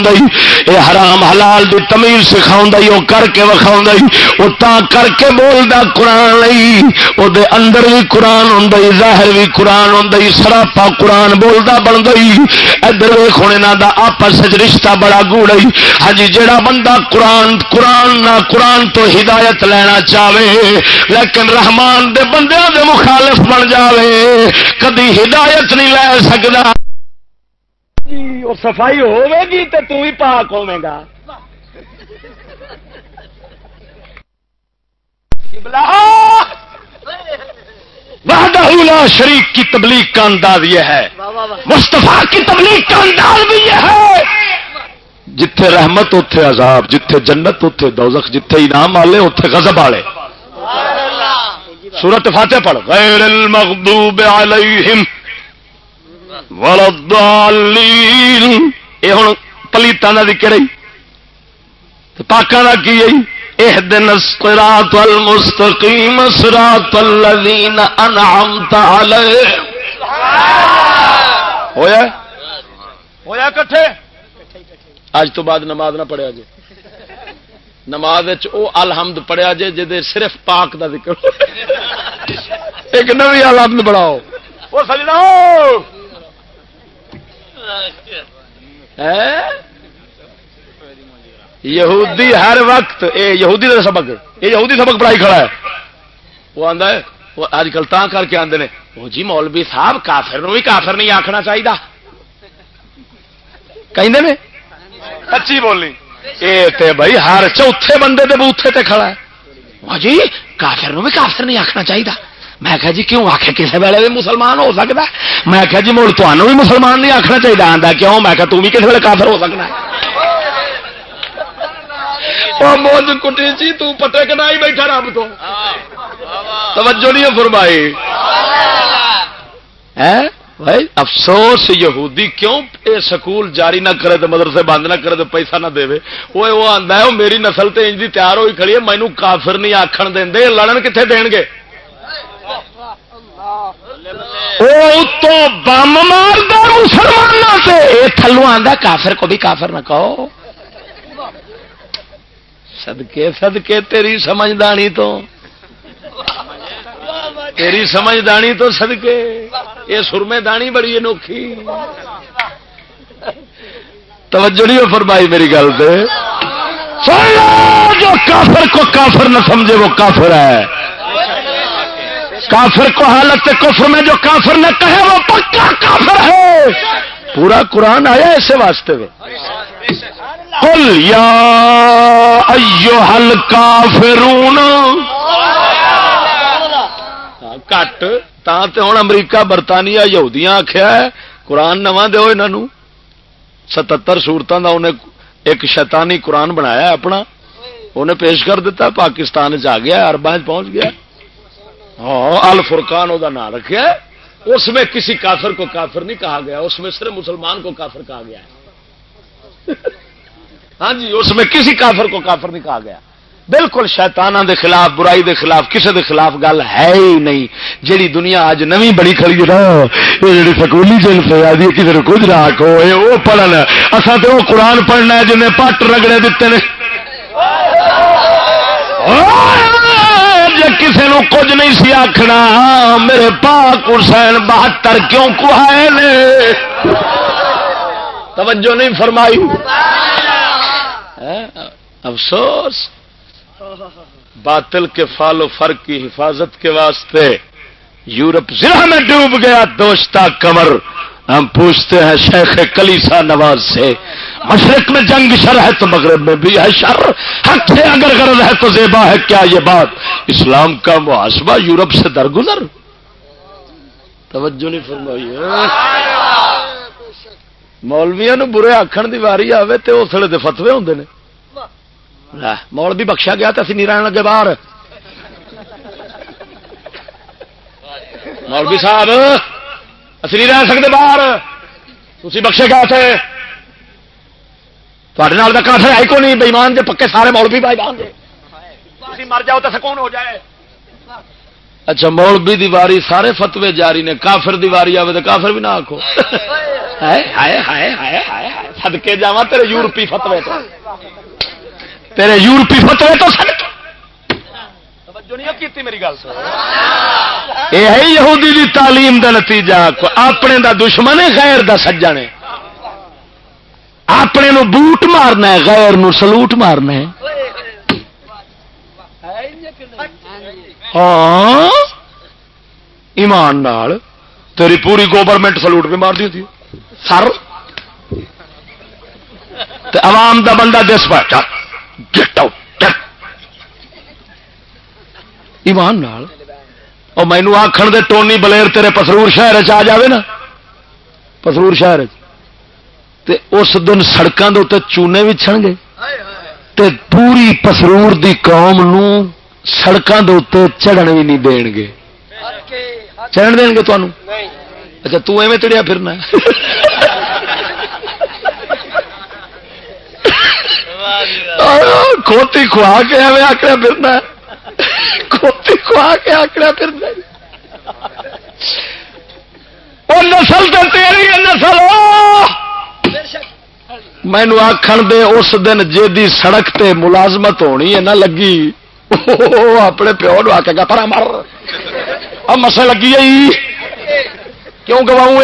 یہ حرام حلال دی تمیز سکھاؤ وہ کر کے وکھاؤ وہ تا کر کے بولتا قرآن لی وہ اندر بھی قرآن ہوں ظاہر بھی قرآن ہوں سراپا قرآن بولتا بن گئی ادھر ویخ یہاں آپس رشتہ بڑا گوڑ ہاں جی بندہ قرآن قرآن نہ قرآن تو ہدایت لینا چاہے، لیکن رحمان دے بندے دے مخالف بن جاوے، کدی ہدایت ہدایت نہیں لے سکتا صفائی ہوے گی تو تم ہی پاک ہوے گا۔ وحدہ شریف کی تبلیغ کا انداز یہ ہے۔ مستفا کی تبلیغ کا انداز بھی یہ ہے۔ جتھے رحمت اتے عذاب، جتھے جنت اتے دوزخ، جتھے انعام والے اتے غضب والے سورت فاتح پڑھ غیر المغضوب علیہم یہ ہوں پلیتان کا ذکر پاکوں کا کی اح دن سرات المستقیم سرات الذین انعمت علیہم ہویا؟ ہویا کٹھے؟ اج تو بعد نماز نہ پڑھیا جی نماز او الحمد پڑھیا جے جی صرف پاک دا ذکر۔ ایک نوی الحمد بڑھاؤ۔ وہ سجنا یہودی ہر وقت اے یہودی کا سبق یہ یہودی سبق پڑھائی کھڑا ہے۔ وہ آتا ہے وہ اج کل تا کر کے آدھے وہ جی مولوی صاحب کافر نو بھی کافر نہیں آخنا چاہیے کہ اچھی بولنی اے بھائی ہر چوتھے بندے دے بوتھے تے کھڑا ہے۔ وہ جی کافر نو بھی کافر نہیں آخنا چاہیے میں کہا جی کیوں آخ کسی ویلے بھی مسلمان ہو سکتا میں کہا جی مڑ تمہوں بھی مسلمان نہیں آخنا چاہیے آتا کیوں؟ میں کہا تم بھی کسی ویلے کافر ہو سکنا ہے۔ موج کٹی جی تٹے کنا ہی بیٹھا رب تو۔ توجہ نہیں فرمائی۔ بھائی افسوس یہودی کیوں اے سکول جاری نہ کرے تو مدرسے بند نہ کرے تو پیسہ نہ دے وہ وہ آتا ہے میری نسل تو انج تیار ہوئی کھڑی ہے مینو کافر نہیں آخر دیں لڑن کتنے دین گے بم مار مسلمان سے تھلو آتا کافر کو بھی کافر نہ کہو۔ سدکے سدکے تیری سمجھدانی تو۔ تیری سمجھدانی تو سدکے یہ سرمے دانی بڑی انوکھی۔ توجہ نہیں فرمائی میری گل سے جو کافر کو کافر نہ سمجھے وہ کافر ہے۔ کافر کو حالت کفر میں جو کافر نہ کہے وہ پکا کافر ہے۔ پورا قرآن آیا اسے واسطے۔ میں کل یا ایو حل کافرون۔ کٹ۔ ہوں امریکہ، برطانیہ، یہودیاں آخیا ہے، قرآن نواں دو انہوں ستر سورتوں کا انہیں ایک شیطانی قرآن بنایا اپنا۔ انہیں پیش کر دیتا، پاکستان چ گیا اربا پہنچ گیا۔ ہاں الفرقان وہ نام رکھا اس میں کسی کافر کو کافر نہیں کہا گیا، اس میں صرف مسلمان کو کافر کہا گیا ہے۔ ہاں جی اس میں کسی کافر کو کافر نہیں کہا گیا۔ بالکل شیطانہ دے خلاف، برائی دے خلاف کسی دے خلاف گل ہے ہی نہیں۔ جیڑی دنیا اج نوی بڑی کھڑی ہے نا، یہ جی سکولی جن پہ آدھی کسی نے کچھ راک ہو وہ پڑھن۔ اصا تو وہ قرآن پڑھنا ہے، جنہیں پٹ رگڑے دیتے ہیں جی کسی نو کچھ نہیں سی آخنا میرے پاک حسین بہتر کیوں کہائے نے؟ توجہ نہیں فرمائی۔ ہاں، افسوس۔ باطل کے فال و فرق کی حفاظت کے واسطے یورپ ضلع میں ڈوب گیا دوستہ کمر۔ ہم پوچھتے ہیں شیخ کلیسا نواز سے، مشرق میں جنگ شر ہے تو مغرب میں بھی ہے شر، حق سے اگر غرض ہے تو زیبا ہے، کیا یہ بات؟ اسلام کا محاسبہ یورپ سے درگزر؟ توجہ نہیں فرمائی ہاں۔ مولویا برے آخر کی واری آئے تو اسلے کے فتوے ہوں نے۔ مول بھی بخشا گیا تو اسی نہیں رہن لگے باہر۔ مولوی صاحب۔ اسی نہیں رہ سکتے باہر تھی بخشے گیا تھے تھے کافر ہے کو نہیں بےمان دے پکے سارے مولوی بھائی بان دے مر جاؤ تو سکون ہو جائے اچھا مولوی دی واری سارے فتوے جاری نے کافر دی واری آئے تو کافر بھی نہ آخو سدکے جا تیرے یورپی فتوے تو تیرے یورپی فتوے تو یہ ہے یہودی دی تعلیم دا نتیجہ۔ اپنے دا دشمن ہے، غیر دا سجن ہے۔ اپنے نو بوٹ مارنا ہے، غیر نو سلوٹ مارنا ہے۔ ہاں؟ ایمان نال۔ تیری پوری گورنمنٹ سلوٹ بھی مار دی سر۔ عوام دا بندہ دس پا گیٹ آؤٹ ایمان نال۔ اور مینو آخر دے ٹونی بلیر تیرے پسرور شہر چ جائے نا۔ پسرور شہر تے اس دن سڑکوں کے چونے بھی چھن گے۔ تے پوری پسرور دی قوم نو سڑکوں کے چڑھن بھی نہیں دین گے۔ چڑھن دیں گے تمہوں اچھا تو ایویں تڑیا پھرنا۔ کھوتی کھوا کے ایویں آکڑا پھرنا۔ کھوتی کھوا کے آکڑا پھرنا وہ نسل تو تیری نسل مینو آخر دے، اس دن جی سڑک تے ملازمت ہونی ہے، نہ لگی۔ اپنے پیو نو آ کے گا پر مر۔ اب مسے لگی آئی کیوں گواؤں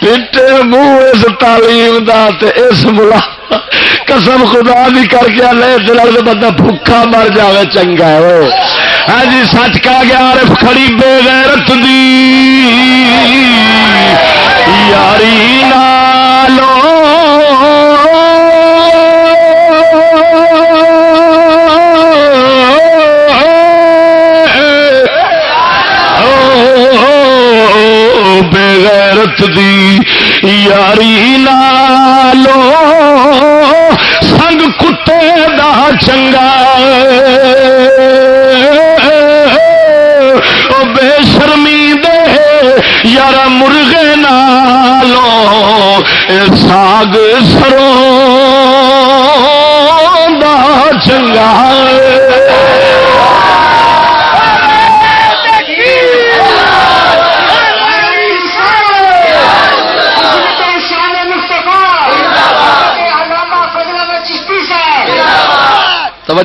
پیٹے منہ اس تعلیم دا تے اس ملا قسم خدا بھی کر کے لے دل بندہ بھوکا مر جائے چنگا ہے ہاں جی سچ کا گیا، عارف کھڑی بے غیرت دی۔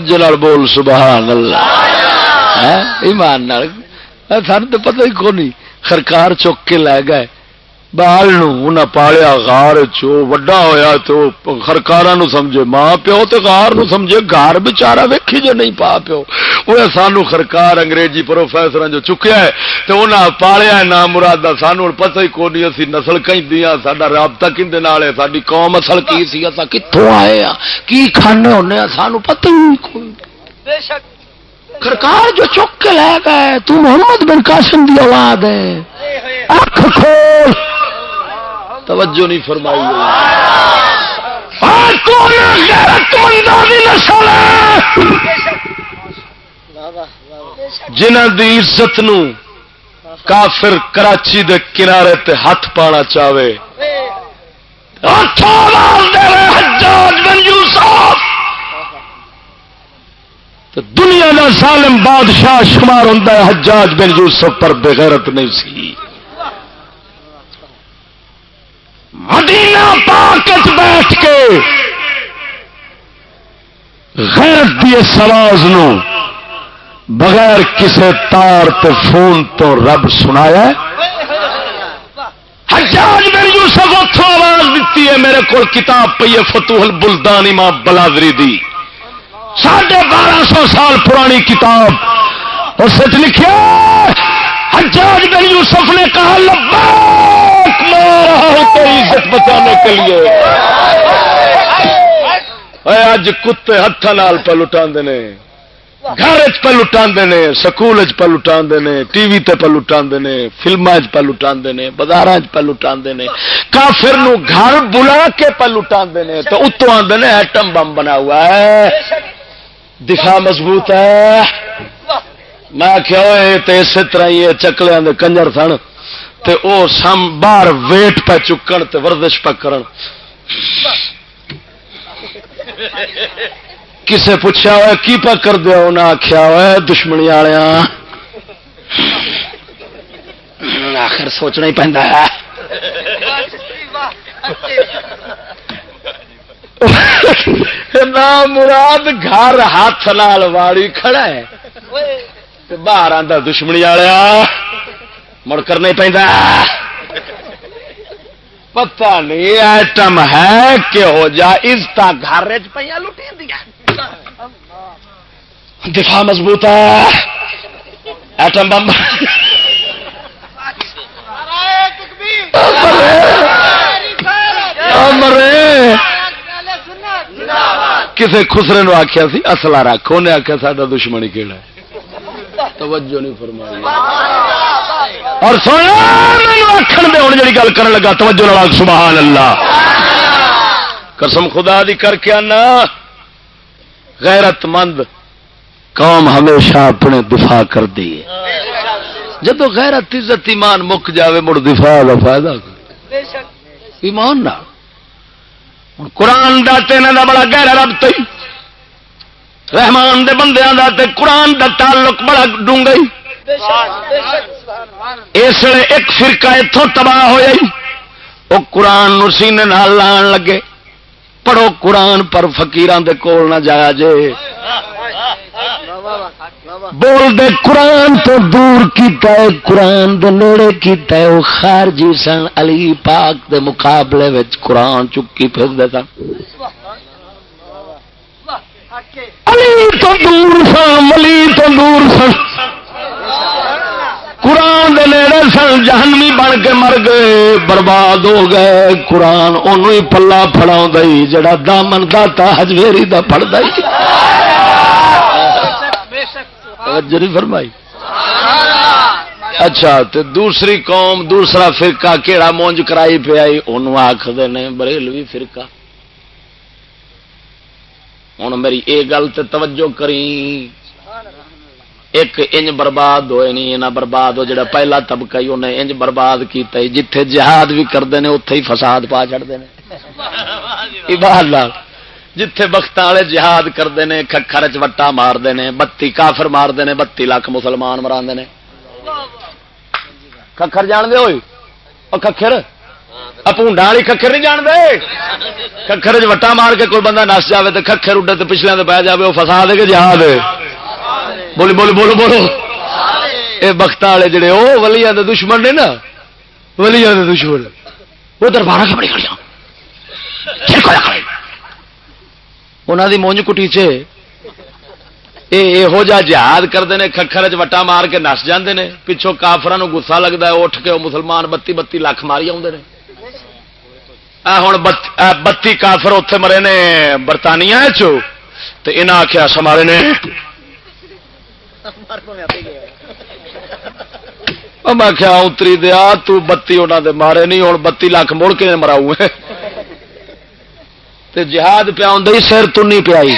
توجہ بول سبحان اللہ۔ ایمان سن تو پتہ ہی کون خرکار چک کے لے گئے۔ بال نہ پالیا گار چو وڈا ہویا تو خرکارا نو سمجھے۔ ماں پیو تو نو سمجھے گار بچارا ویکھی جو نہیں پا پیو۔ وہ سانو خرکار انگریزی پروفیسر جو چکیا ہے تو انہیں پالیا ہے نام مراد سانو پتہ ہی کون اسی نسل کہیں دیا ساڈا رابطہ کھنڈے نال ہے ساری قوم اصل کی سی اصا کتوں آئے ہاں؟ کی کھانے ہونے سانو پتہ ہی کوئی۔ بے شک۔ خرکار جو چک کے لے گئے تو محمد بن قاسم دی اولاد ہے۔ اکھ کھول۔ توجہ نہیں فرمائی۔ جنہ دی عزت نو کافر کراچی دے کنارے تے ہاتھ پانا چاہے دنیا کا سالم بادشاہ شمار ہوتا ہے حجاج بن یوسف پر بغیرت نہیں سی۔ مدینہ پاک بیٹھ کے غیرت دی سواز نو بغیر کسے تار تے فون تو رب سنایا حجاج بن یوسف اتوں آواز دیتی ہے، میرے کو کتاب پی ہے فتوح البلدان امام بلادری دی۔ ساڑھے بارہ سو سال پرانی کتاب۔ اس لکھا حجاج بن یوسف نے کہا لباک مارا ہوں تیری عزت بچانے کے لیے۔ اج کتے ہاتھ نال پہ لٹا نے۔ گھر پہ لٹا نے سکول پہ لٹا نے، ٹی وی تے پہ لٹا نے فلما نے بازار پہ لٹا نے۔ کافر نو گھر بلا کے پہ لٹا نے تو اتو آدھے ایٹم بم بنا ہوا ہے۔ دفاع مضبوط ہے۔ میں کیا اسی طرح ہی چکلیا کنجر سن۔ تے او سم باہر ویٹ پہ چکن تے ورزش پہ کرن۔ کسے پوچھا ہوا کی پہ کر دیا؟ انہیں آخیا ہوا دشمنی والے آخر سوچنا ہی پہنتا ہے۔ مراد گھر ہاتھ لال واڑی کھڑا ہے۔ باہر آتا دشمنی والیا مڑ کرنا پہ پتا نہیں، ایٹم ہے کہ ہو جا عزت گھر پہ لٹی دفاع مضبوط ہے ایٹم بم۔ مرے۔ کسی خسرے نو آخیا سی اصلا رکھ۔ انہیں آخیا سا دشمنی کہڑا توجہ نہیں فرمائی۔ اور سونا آخر دے ہوں جی گل کر لگا، توجہ لڑا سبحان اللہ۔ قسم خدا دی کر کے آنا۔ غیرت مند قوم ہمیشہ اپنے دفاع کر دی جب غیرت عزت ایمان مک جاوے مڑ دفاع کا فائدہ۔ ایمان نہ۔ قرآن دا تین دا بڑا گہرا رب تھی رحمان دے بندیاں دا تے قرآن دا تعلق بڑا ڈونگئی اس لیے ایک فرقہ اتوں تباہ ہو جائی وہ قرآن سینے لان لگے۔ پڑھو قرآن پر فکیران دے کول نہ جایا جے۔ بول دے قرآن تو دور کیتا ہے، قرآن دے نیڑے کیتا ہے، وہ خارجی سن، علی پاک دے مقابلے وچ قرآن چکی پھر دے سن۔ علی تو دور سن ملی تو دور سن۔ قرآن دے نیڑے سن، جہنمی بن کے مر گئے، برباد ہو گئے۔ قرآن انہوں ہی پلا پڑا جڑا دامن دا ہجویری دا پڑتا فرمائی۔ اچھا تو دوسری قوم، دوسرا فرقہ کیڑا مونج کرائی پہ آئی؟ انہوں آخر نے بریلوی فرقہ۔ ہوں میری یہ گل تو توجہ کری ایک انج برباد ہوئے نہیں یہاں برباد ہو جڑا پہلا طبقہ ہی انہیں انج برباد کیتا جتھے جہاد بھی کرتے ہیں اتے ہی فساد پا چڑھتے ہیں جتھے بخت والے جہاد کرتے ہیں ککھر چٹا مارتے ہیں بتی کافر مارتے ہیں بتی لاکھ مسلمان مرا ککھر جان دے ہوئی؟ اور ککھر پونڈا والی ککھر نہیں جانتے؟ ککھر چٹا مار کے کوئی بندہ نس جائے تو ککھر اڈے تو پچھلے پی جائے وہ فساد ہے کہ جہاد بولی بولو بولو بولو یہ بخت والے جڑے وہ ولیا دشمن نے نا ولیا دشمن۔ وہ دربار کے بڑی انہوں دی مونج کٹی چ یہو جہ جہاد کرتے ہیں ککھر چٹا مار کے نس جاندے نے پچھوں کافران گسا لگتا ہے اٹھ کے وہ مسلمان بتی بتی لاکھ ماری آدھے ہوں بتی کافر اتے مرے نے برطانیہ چو تو انہیں آخیا سمارے نے میں کیا اتری دیا تتی انہوں دے مارے نہیں ہوں بتی لاکھ مڑ کے مراؤ جہاد پیا سر تنی پیائی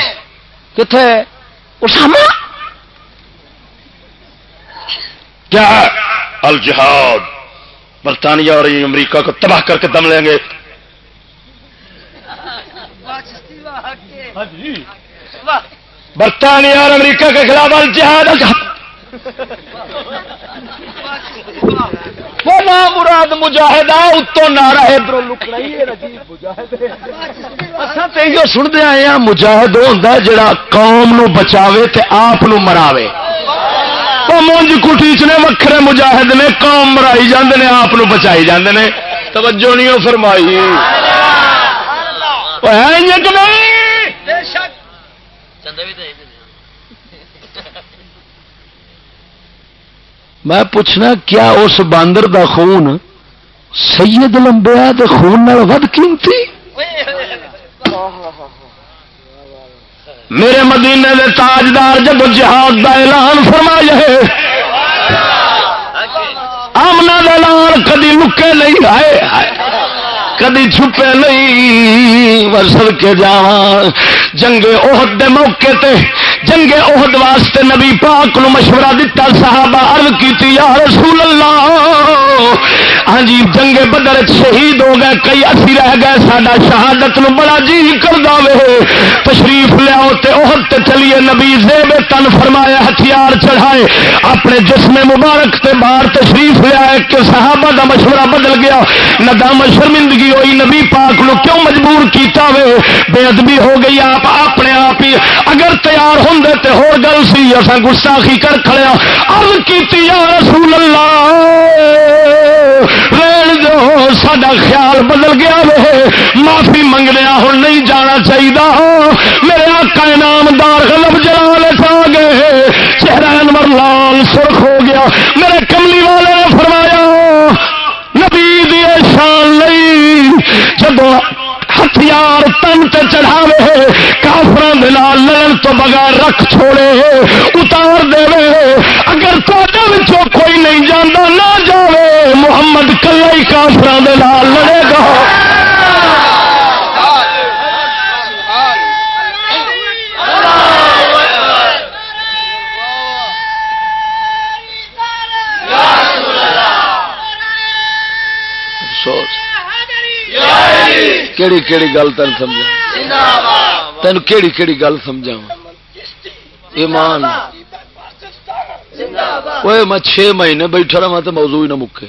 کتنے کیا الجہاد برطانیہ اور امریکہ کو تباہ کر کے دم لیں گے برطانیہ اور امریکہ کے خلاف الجہاد مراد مجاہدہ اتو نارا سنتے آئے ہیں مجاہد ہوتا جڑا قوم نو بچاوے تے آپ مراوے۔ مونج کٹی چ نے وکھرے مجاہد نے قوم مرائی جاندے نے آپ بچائی جاندے نے۔ توجہ نہیں۔ فرمائی میں پوچھنا کیا اس باندر دا خون سید لمبیا تو خون ود قیمتی؟ میرے مدینے دے تاجدار جب جہاد دا اعلان فرمایا آمنا دلان کدی مکے نہیں آئے کدی چھپے نہیں ورسل کے جا جنگے عہد دے موقع تے جنگے عہد واسطے نبی پاک نو مشورہ دیتا صحابہ عرض کیتی، یا رسول اللہ ہاں جی جنگے بدر شہید ہو گئے، کئی اسی رہ گئے، ساڈا شہادت نو بڑا جی کر دے تشریف لیاؤ تے عہد تے چلیے، نبی زیب تن فرمایا، ہتھیار چڑھائے، اپنے جسم مبارک تے باہر تشریف لیا کہ صحابہ دا مشورہ بدل گیا ندام شرمندگی ہوئی، نبی پاک نو کیوں مجبور کیتا وے؟ بے ادبی ہو گئی، آپ اپنے آپ ہی اگر تیار ہوں تو ہو گل سی اصا گستاخی کر کھڑیا ہاں۔ ارد کی یا رسول اللہ رین جو سڈا خیال بدل گیا وے۔ معافی منگنے ہوں نہیں جانا چاہیے میرے آقا انعامدار غلب جلال آ گئے۔ چہرہ انور لال سرخ ہو گیا۔ میرے کملی والے نے فرمایا نبی دی شان لئی جب ہتھیار تن تے چڑھاوے کافران دلال لڑن تو بغیر رکھ چھوڑے، اتار دے۔ اگر تو کوئی نہیں جانا نہ جاوے، محمد کلا ہی کافران دلال لڑے گا۔ کیڑی کیڑی گل تین سمجھا تین کیڑی کیڑی گل سمجھا ایمان۔ میں چھ مہینے بیٹھا رہا تو موضوع ہی نہ مکے۔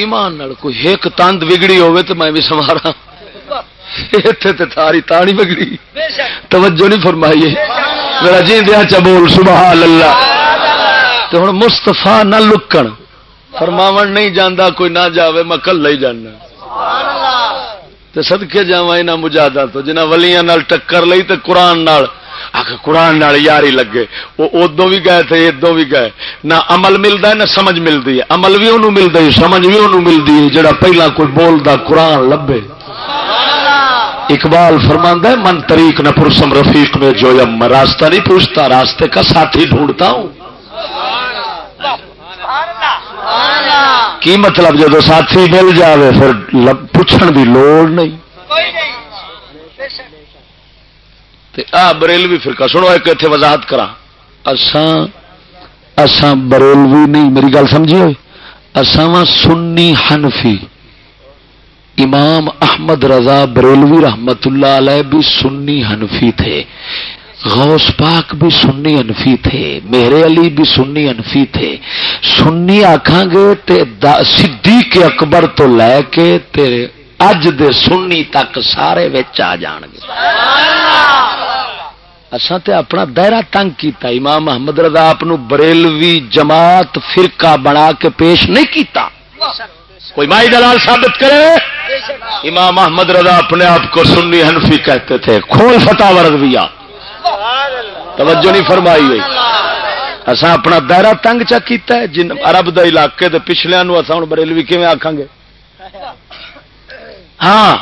ایمان نال کوئی ایک تند بگڑی ہوے تو میں بھی سمارا اتنے تاری تانی بگڑی۔ توجہ نہیں فرمائیے۔ میرا جی دیا چبول سبحان اللہ تو ہوں مستفا نہ لکن۔ فرماو نہیں جانا کوئی نہ جاوے میں کل ہی جانا تو سدکے جا یہاں تو جنہ ولیاں نال ٹکر لئی تو قرآن نال۔ آخر قرآن نال یاری لگے۔ وہ ادو بھی گئے تھے ادو بھی گئے۔ نہ عمل ملتا ہے نہ سمجھ ملتی ہے۔ عمل بھی انہوں ملتا ہے سمجھ بھی انہوں ملتی ہے جڑا پہلا کوئی بولتا قرآن لبے۔ اقبال فرماندہ ہے من طریق نہ پرسم رفیق میں جو یم راستہ نہیں پوچھتا راستے کا ساتھی ڈھونڈتا ہوں۔ کی مطلب جب ساتھی مل جائے پھر پوچھنے کی لوڑ نہیں؟ آ بریلوی فرقہ سنو ایک اتنے وضاحت کرا۔ اسان بریلوی نہیں میری گل سمجھی ہوئی؟ اساں سنی حنفی۔ امام احمد رضا بریلوی رحمت اللہ علیہ بھی سنی حنفی تھے۔ غوث پاک بھی سنی انفی تھے میرے علی بھی سنی انفی تھے۔ سنی آخان گے صدیق اکبر تو لے کے تیرے اج دے سنی تک سارے آ جان گے۔ تے اپنا دائرہ تنگ کیتا امام محمد رضا آپ بریلوی جماعت فرقہ بنا کے پیش نہیں کیتا۔ کوئی مائی دلال ثابت کرے۔ امام محمد رضا اپنے آپ کو سنی حنفی کہتے تھے کھول فتح وردیا توجہ نہیں فرمائی ہوئی۔ اصا اپنا دائرہ تنگ چا کیتا ہے، جن عرب دے علاقے دے پچھلے ہوں بریلوی کیون آخان گے؟ ہاں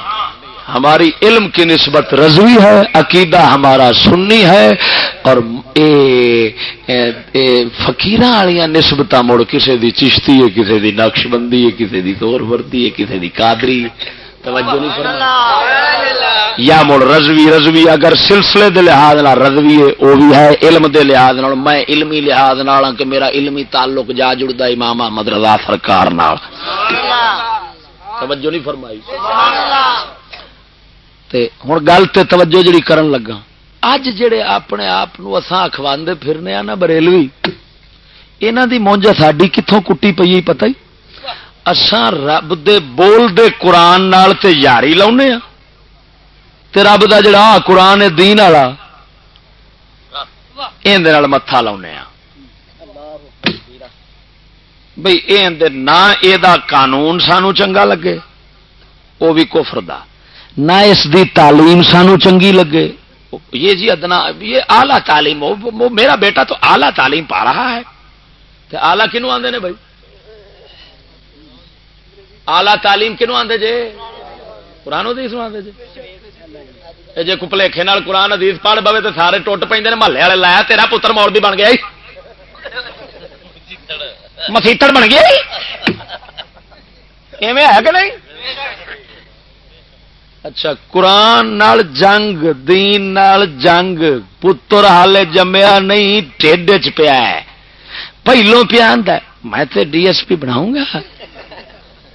ہماری علم کی نسبت رضوی ہے، عقیدہ ہمارا سنی ہے، اور فکیر والی نسبت مڑ کسی دی چشتی ہے کسی دی نقش بندی ہے کسی دی دور وردی ہے کسی دی قادری ہے۔ توجہ نہیں یا مڑ رضوی رضوی اگر سلسلے دے لحاظ رضوی ہے وہ بھی ہے علم دے لحاظ میں علمی لحاظ ہاں کہ میرا علمی تعلق جا جڑتا امام احمد رضا سرکار توجہ نہیں فرمائی۔ ہوں گل تو توجہ جڑی کرن لگا۔ اج جڑے اپنے آپ اخواندے پھرنے آ نا بریلوی یہاں دی مونجا ساری کتوں کٹی پی پتہ ہی؟ اسان رب دے بول دے قرآن نال تے یاری لاؤنے ہاں۔ تے رب دا جڑا قرآن دین والا یہ متھا لاؤنے ہاں۔ بھائی یہ نہ یہ قانون سانو چنگا لگے وہ بھی کفر دا۔ نہ اس دی تعلیم سانو چنگی لگے۔ یہ جی ادنا، یہ آلہ تعلیم، وہ میرا بیٹا تو آلہ تعلیم پا رہا ہے۔ آلہ کنو آدھے نے بھائی آلہ تعلیم کنو آدھے جے؟ قرآن ادیس آدھے جے؟ جی کپلےکھے قرآن ادیس پڑھ پوے تو سارے ٹوٹ پہ محلے والے لایا، تیرا پتر مول بھی بن گیا مسیتڑ بن گیا ایویں ہے کہ نہیں؟ اچھا قرآن نال جنگ، دین نال جنگ، پتر ہالے جمیا نہیں ٹھڈ چ پیا پہلو پیا میں تے ڈی ایس پی بناؤں گا۔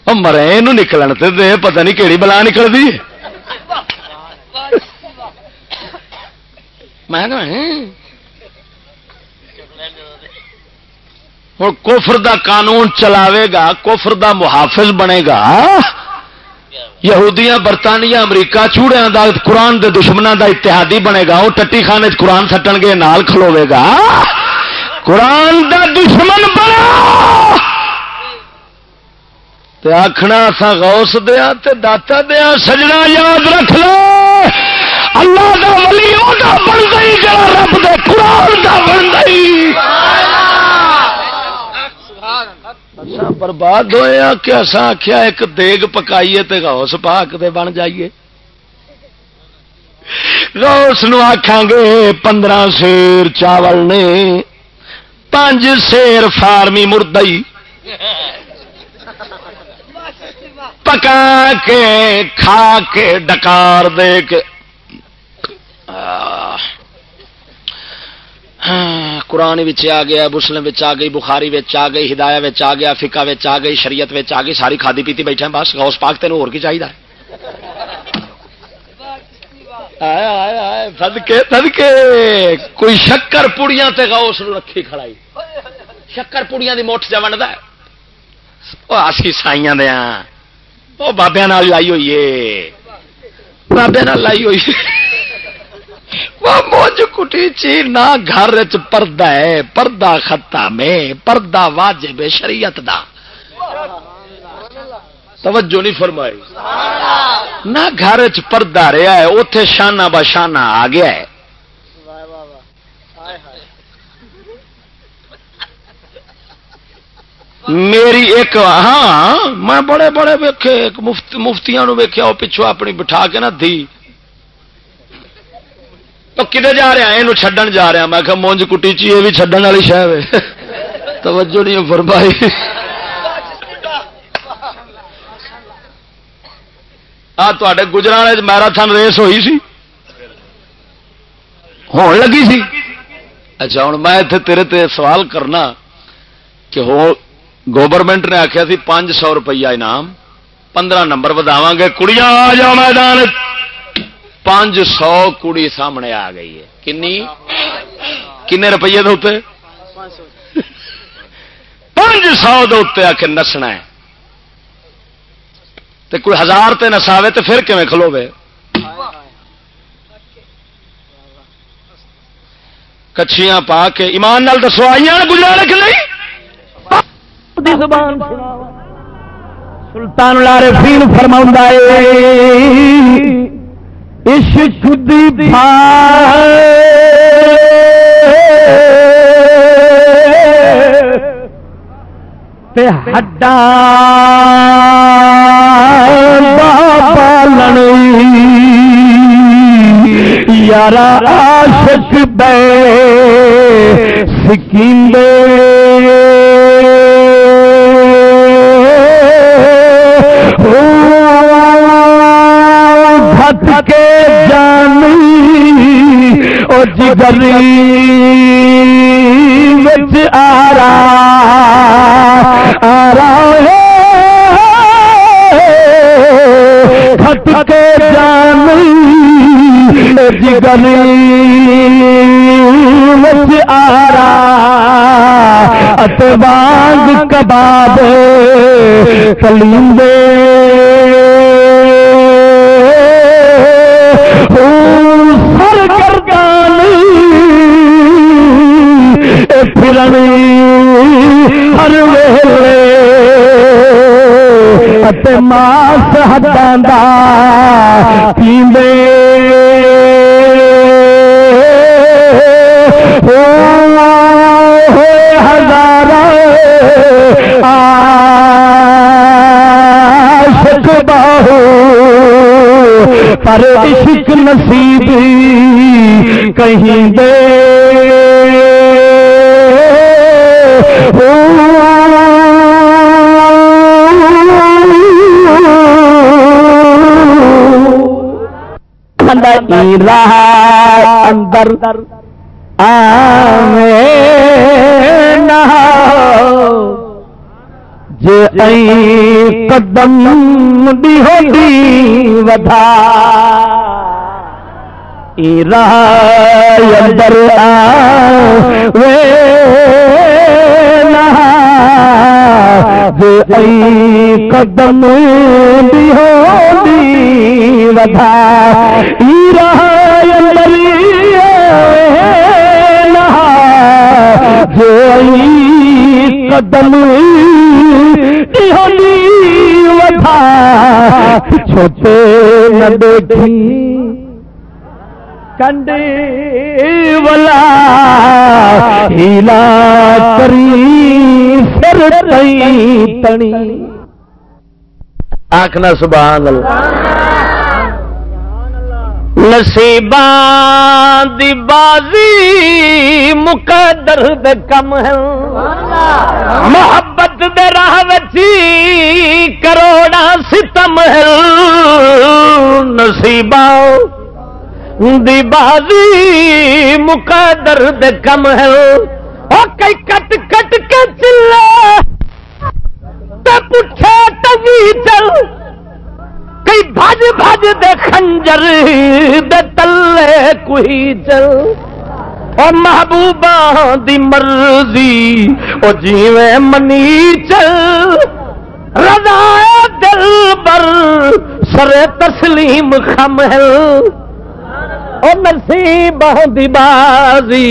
مرے نکلن دے پتہ نہیں کہڑی بلا نکلتی میں ہوں کوفر دا قانون چلاوے گا کوفر دا محافظ بنے گا۔ یہودیاں برطانیہ امریکہ چوڑیا دا، قرآن دے دشمنوں دا اتحادی بنے گا۔ وہ ٹٹی خانے قرآن سٹن گے، نال کھلوے گا۔ قرآن دا دشمن بنا تے آخنا سا غوث دیا تے داتا دیا، سجنا یاد رکھ لو۔ اللہ دا ولی او دا بن گئی جا رب دے قرآن دا بن گئی۔ برباد ہوئے ہاں کہ اصا آخیا ایک دیگ پکائیے تے غوث پاک دے بن جائیے۔ غوث نو آخان گے، پندرہ سیر چاول نے، پانچ سیر فارمی مردئی۔ پکا کے، کھا کے، ڈکار دے کے۔ قرآن آ گیا، مسلم آ گئی، بخاری آ گئی ہدایا آ گیا فکا آ گئی، شریعت آ گئی، ساری کھادی پیتی بیٹھے بس۔ گوس پاک تین ہو چاہیے سدکے سدکے کوئی شکر پوڑیاں تے غوث رکھی کھڑائی۔ شکر پوڑیاں دی موٹ جمن دسی سائیاں دیا وہ بابیا لائی ہوئی ہے بابیا لائی ہوئی مونج کٹی چی نہ گھر چ پردہ ہے پردہ خطا میں پردہ واجب شریعت دا توجہ نہیں فرمائی نہ گھر چ پردہ رہا ہے اتے شانہ بشانہ آ گیا ہے میری ایک ہاں میں بڑے بڑے ویکے مفتیاں ویکیا وہ پچھو اپنی بٹھا کے نہ دھی تو کدے جا رہا یہ چڈن جا رہا میں کہ مونج کٹی چی، یہ بھی چڈن والی شہ توجہ نہیں فرمائی۔ آ تے گجرا میراتھن ریس ہوئی سی۔ ہون لگی سی۔ اچھا ہوں میں اتنے تیرے تے سوال کرنا کہ ہو گورنمنٹ نے آخیا سی پانچ سو روپیہ انعام، پندرہ نمبر وداو گے، کڑیاں آ جاؤ میدان پانچ سو کڑی سامنے آ گئی ہے۔ کنی؟ کنے روپیے دے پانچ سو دے آ کے نسنا ہے۔ تے کوئی ہزار تے نساوے تو پھر کھلو کھلوے کچھیاں پا کے ایمان نال دسو آئی گزرا رکھ نہیں زبان سلطان العارفین فرماؤں عشق دی تے ہڈا پالن یارا عاشق بے سکیندے سکیم کے جانی او جگری وچ آرا آرا کھٹ کے جانی جگری وچ آرا اتباغ کباب کلیم سر گردان پھرنی ہر ویلے۔ ماس ہدان پیندے۔ ہزار آشک باہو۔ پر عشق نصیب کہیں دے۔ رہا اندر۔ آ جی قدم دی ہوڈی ودا۔ اندر وے جی قدم دی ہوڈی ودا جو قدم وفا چھوٹے نہ دیکھی کنڈے والا ہیلا کری سر تنی آخنا سبحان اللہ نصیبان دی بازی مقدر دے کم ہے محبت دے راہ وچی کروڑا ستم ہے نصیبا دی بازی مقدر دے کم ہے۔ او کئی کٹ کٹ کے چلے۔ تے پٹھے ٹنگی چل۔ کئی بھج بھج دے خنجر دے تلے کوئی چل۔ اور محبوبہ دی مرضی، او جیویں منی چل۔ رضا دل بر سر تسلیم خم ہے۔ او نصیب دی بازی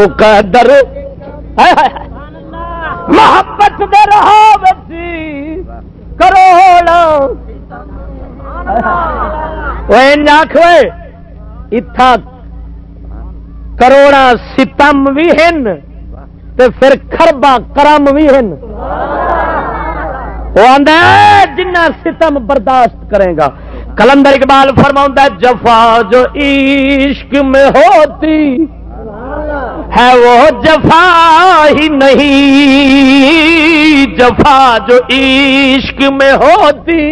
مقدر۔ محبت دے رہا بچی کروڑا آخ اتھا کروڑا ستم بھی ہیں تے پھر خربا کرم بھی ہیں وہ آدھا جنہ ستم برداشت کرے گا۔ کلندر اقبال فرما جفا جو عشق میں ہوتی ہے وہ جفا ہی نہیں، جفا جو عشق میں ہوتی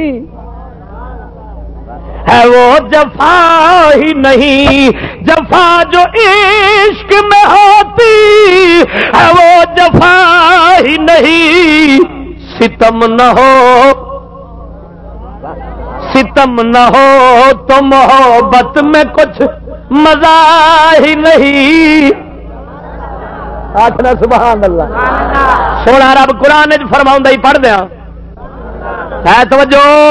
ہے وہ جفا ہی نہیں، جفا جو عشق میں ہوتی ہے وہ جفا ہی نہیں، ستم نہ ہو ستم نہ ہو تو محبت میں کچھ مزہ ہی نہیں۔ آخنا سبحان اللہ۔ سونا رب قرآن فرما ہی پڑھ دیا۔ ہے توجہ۔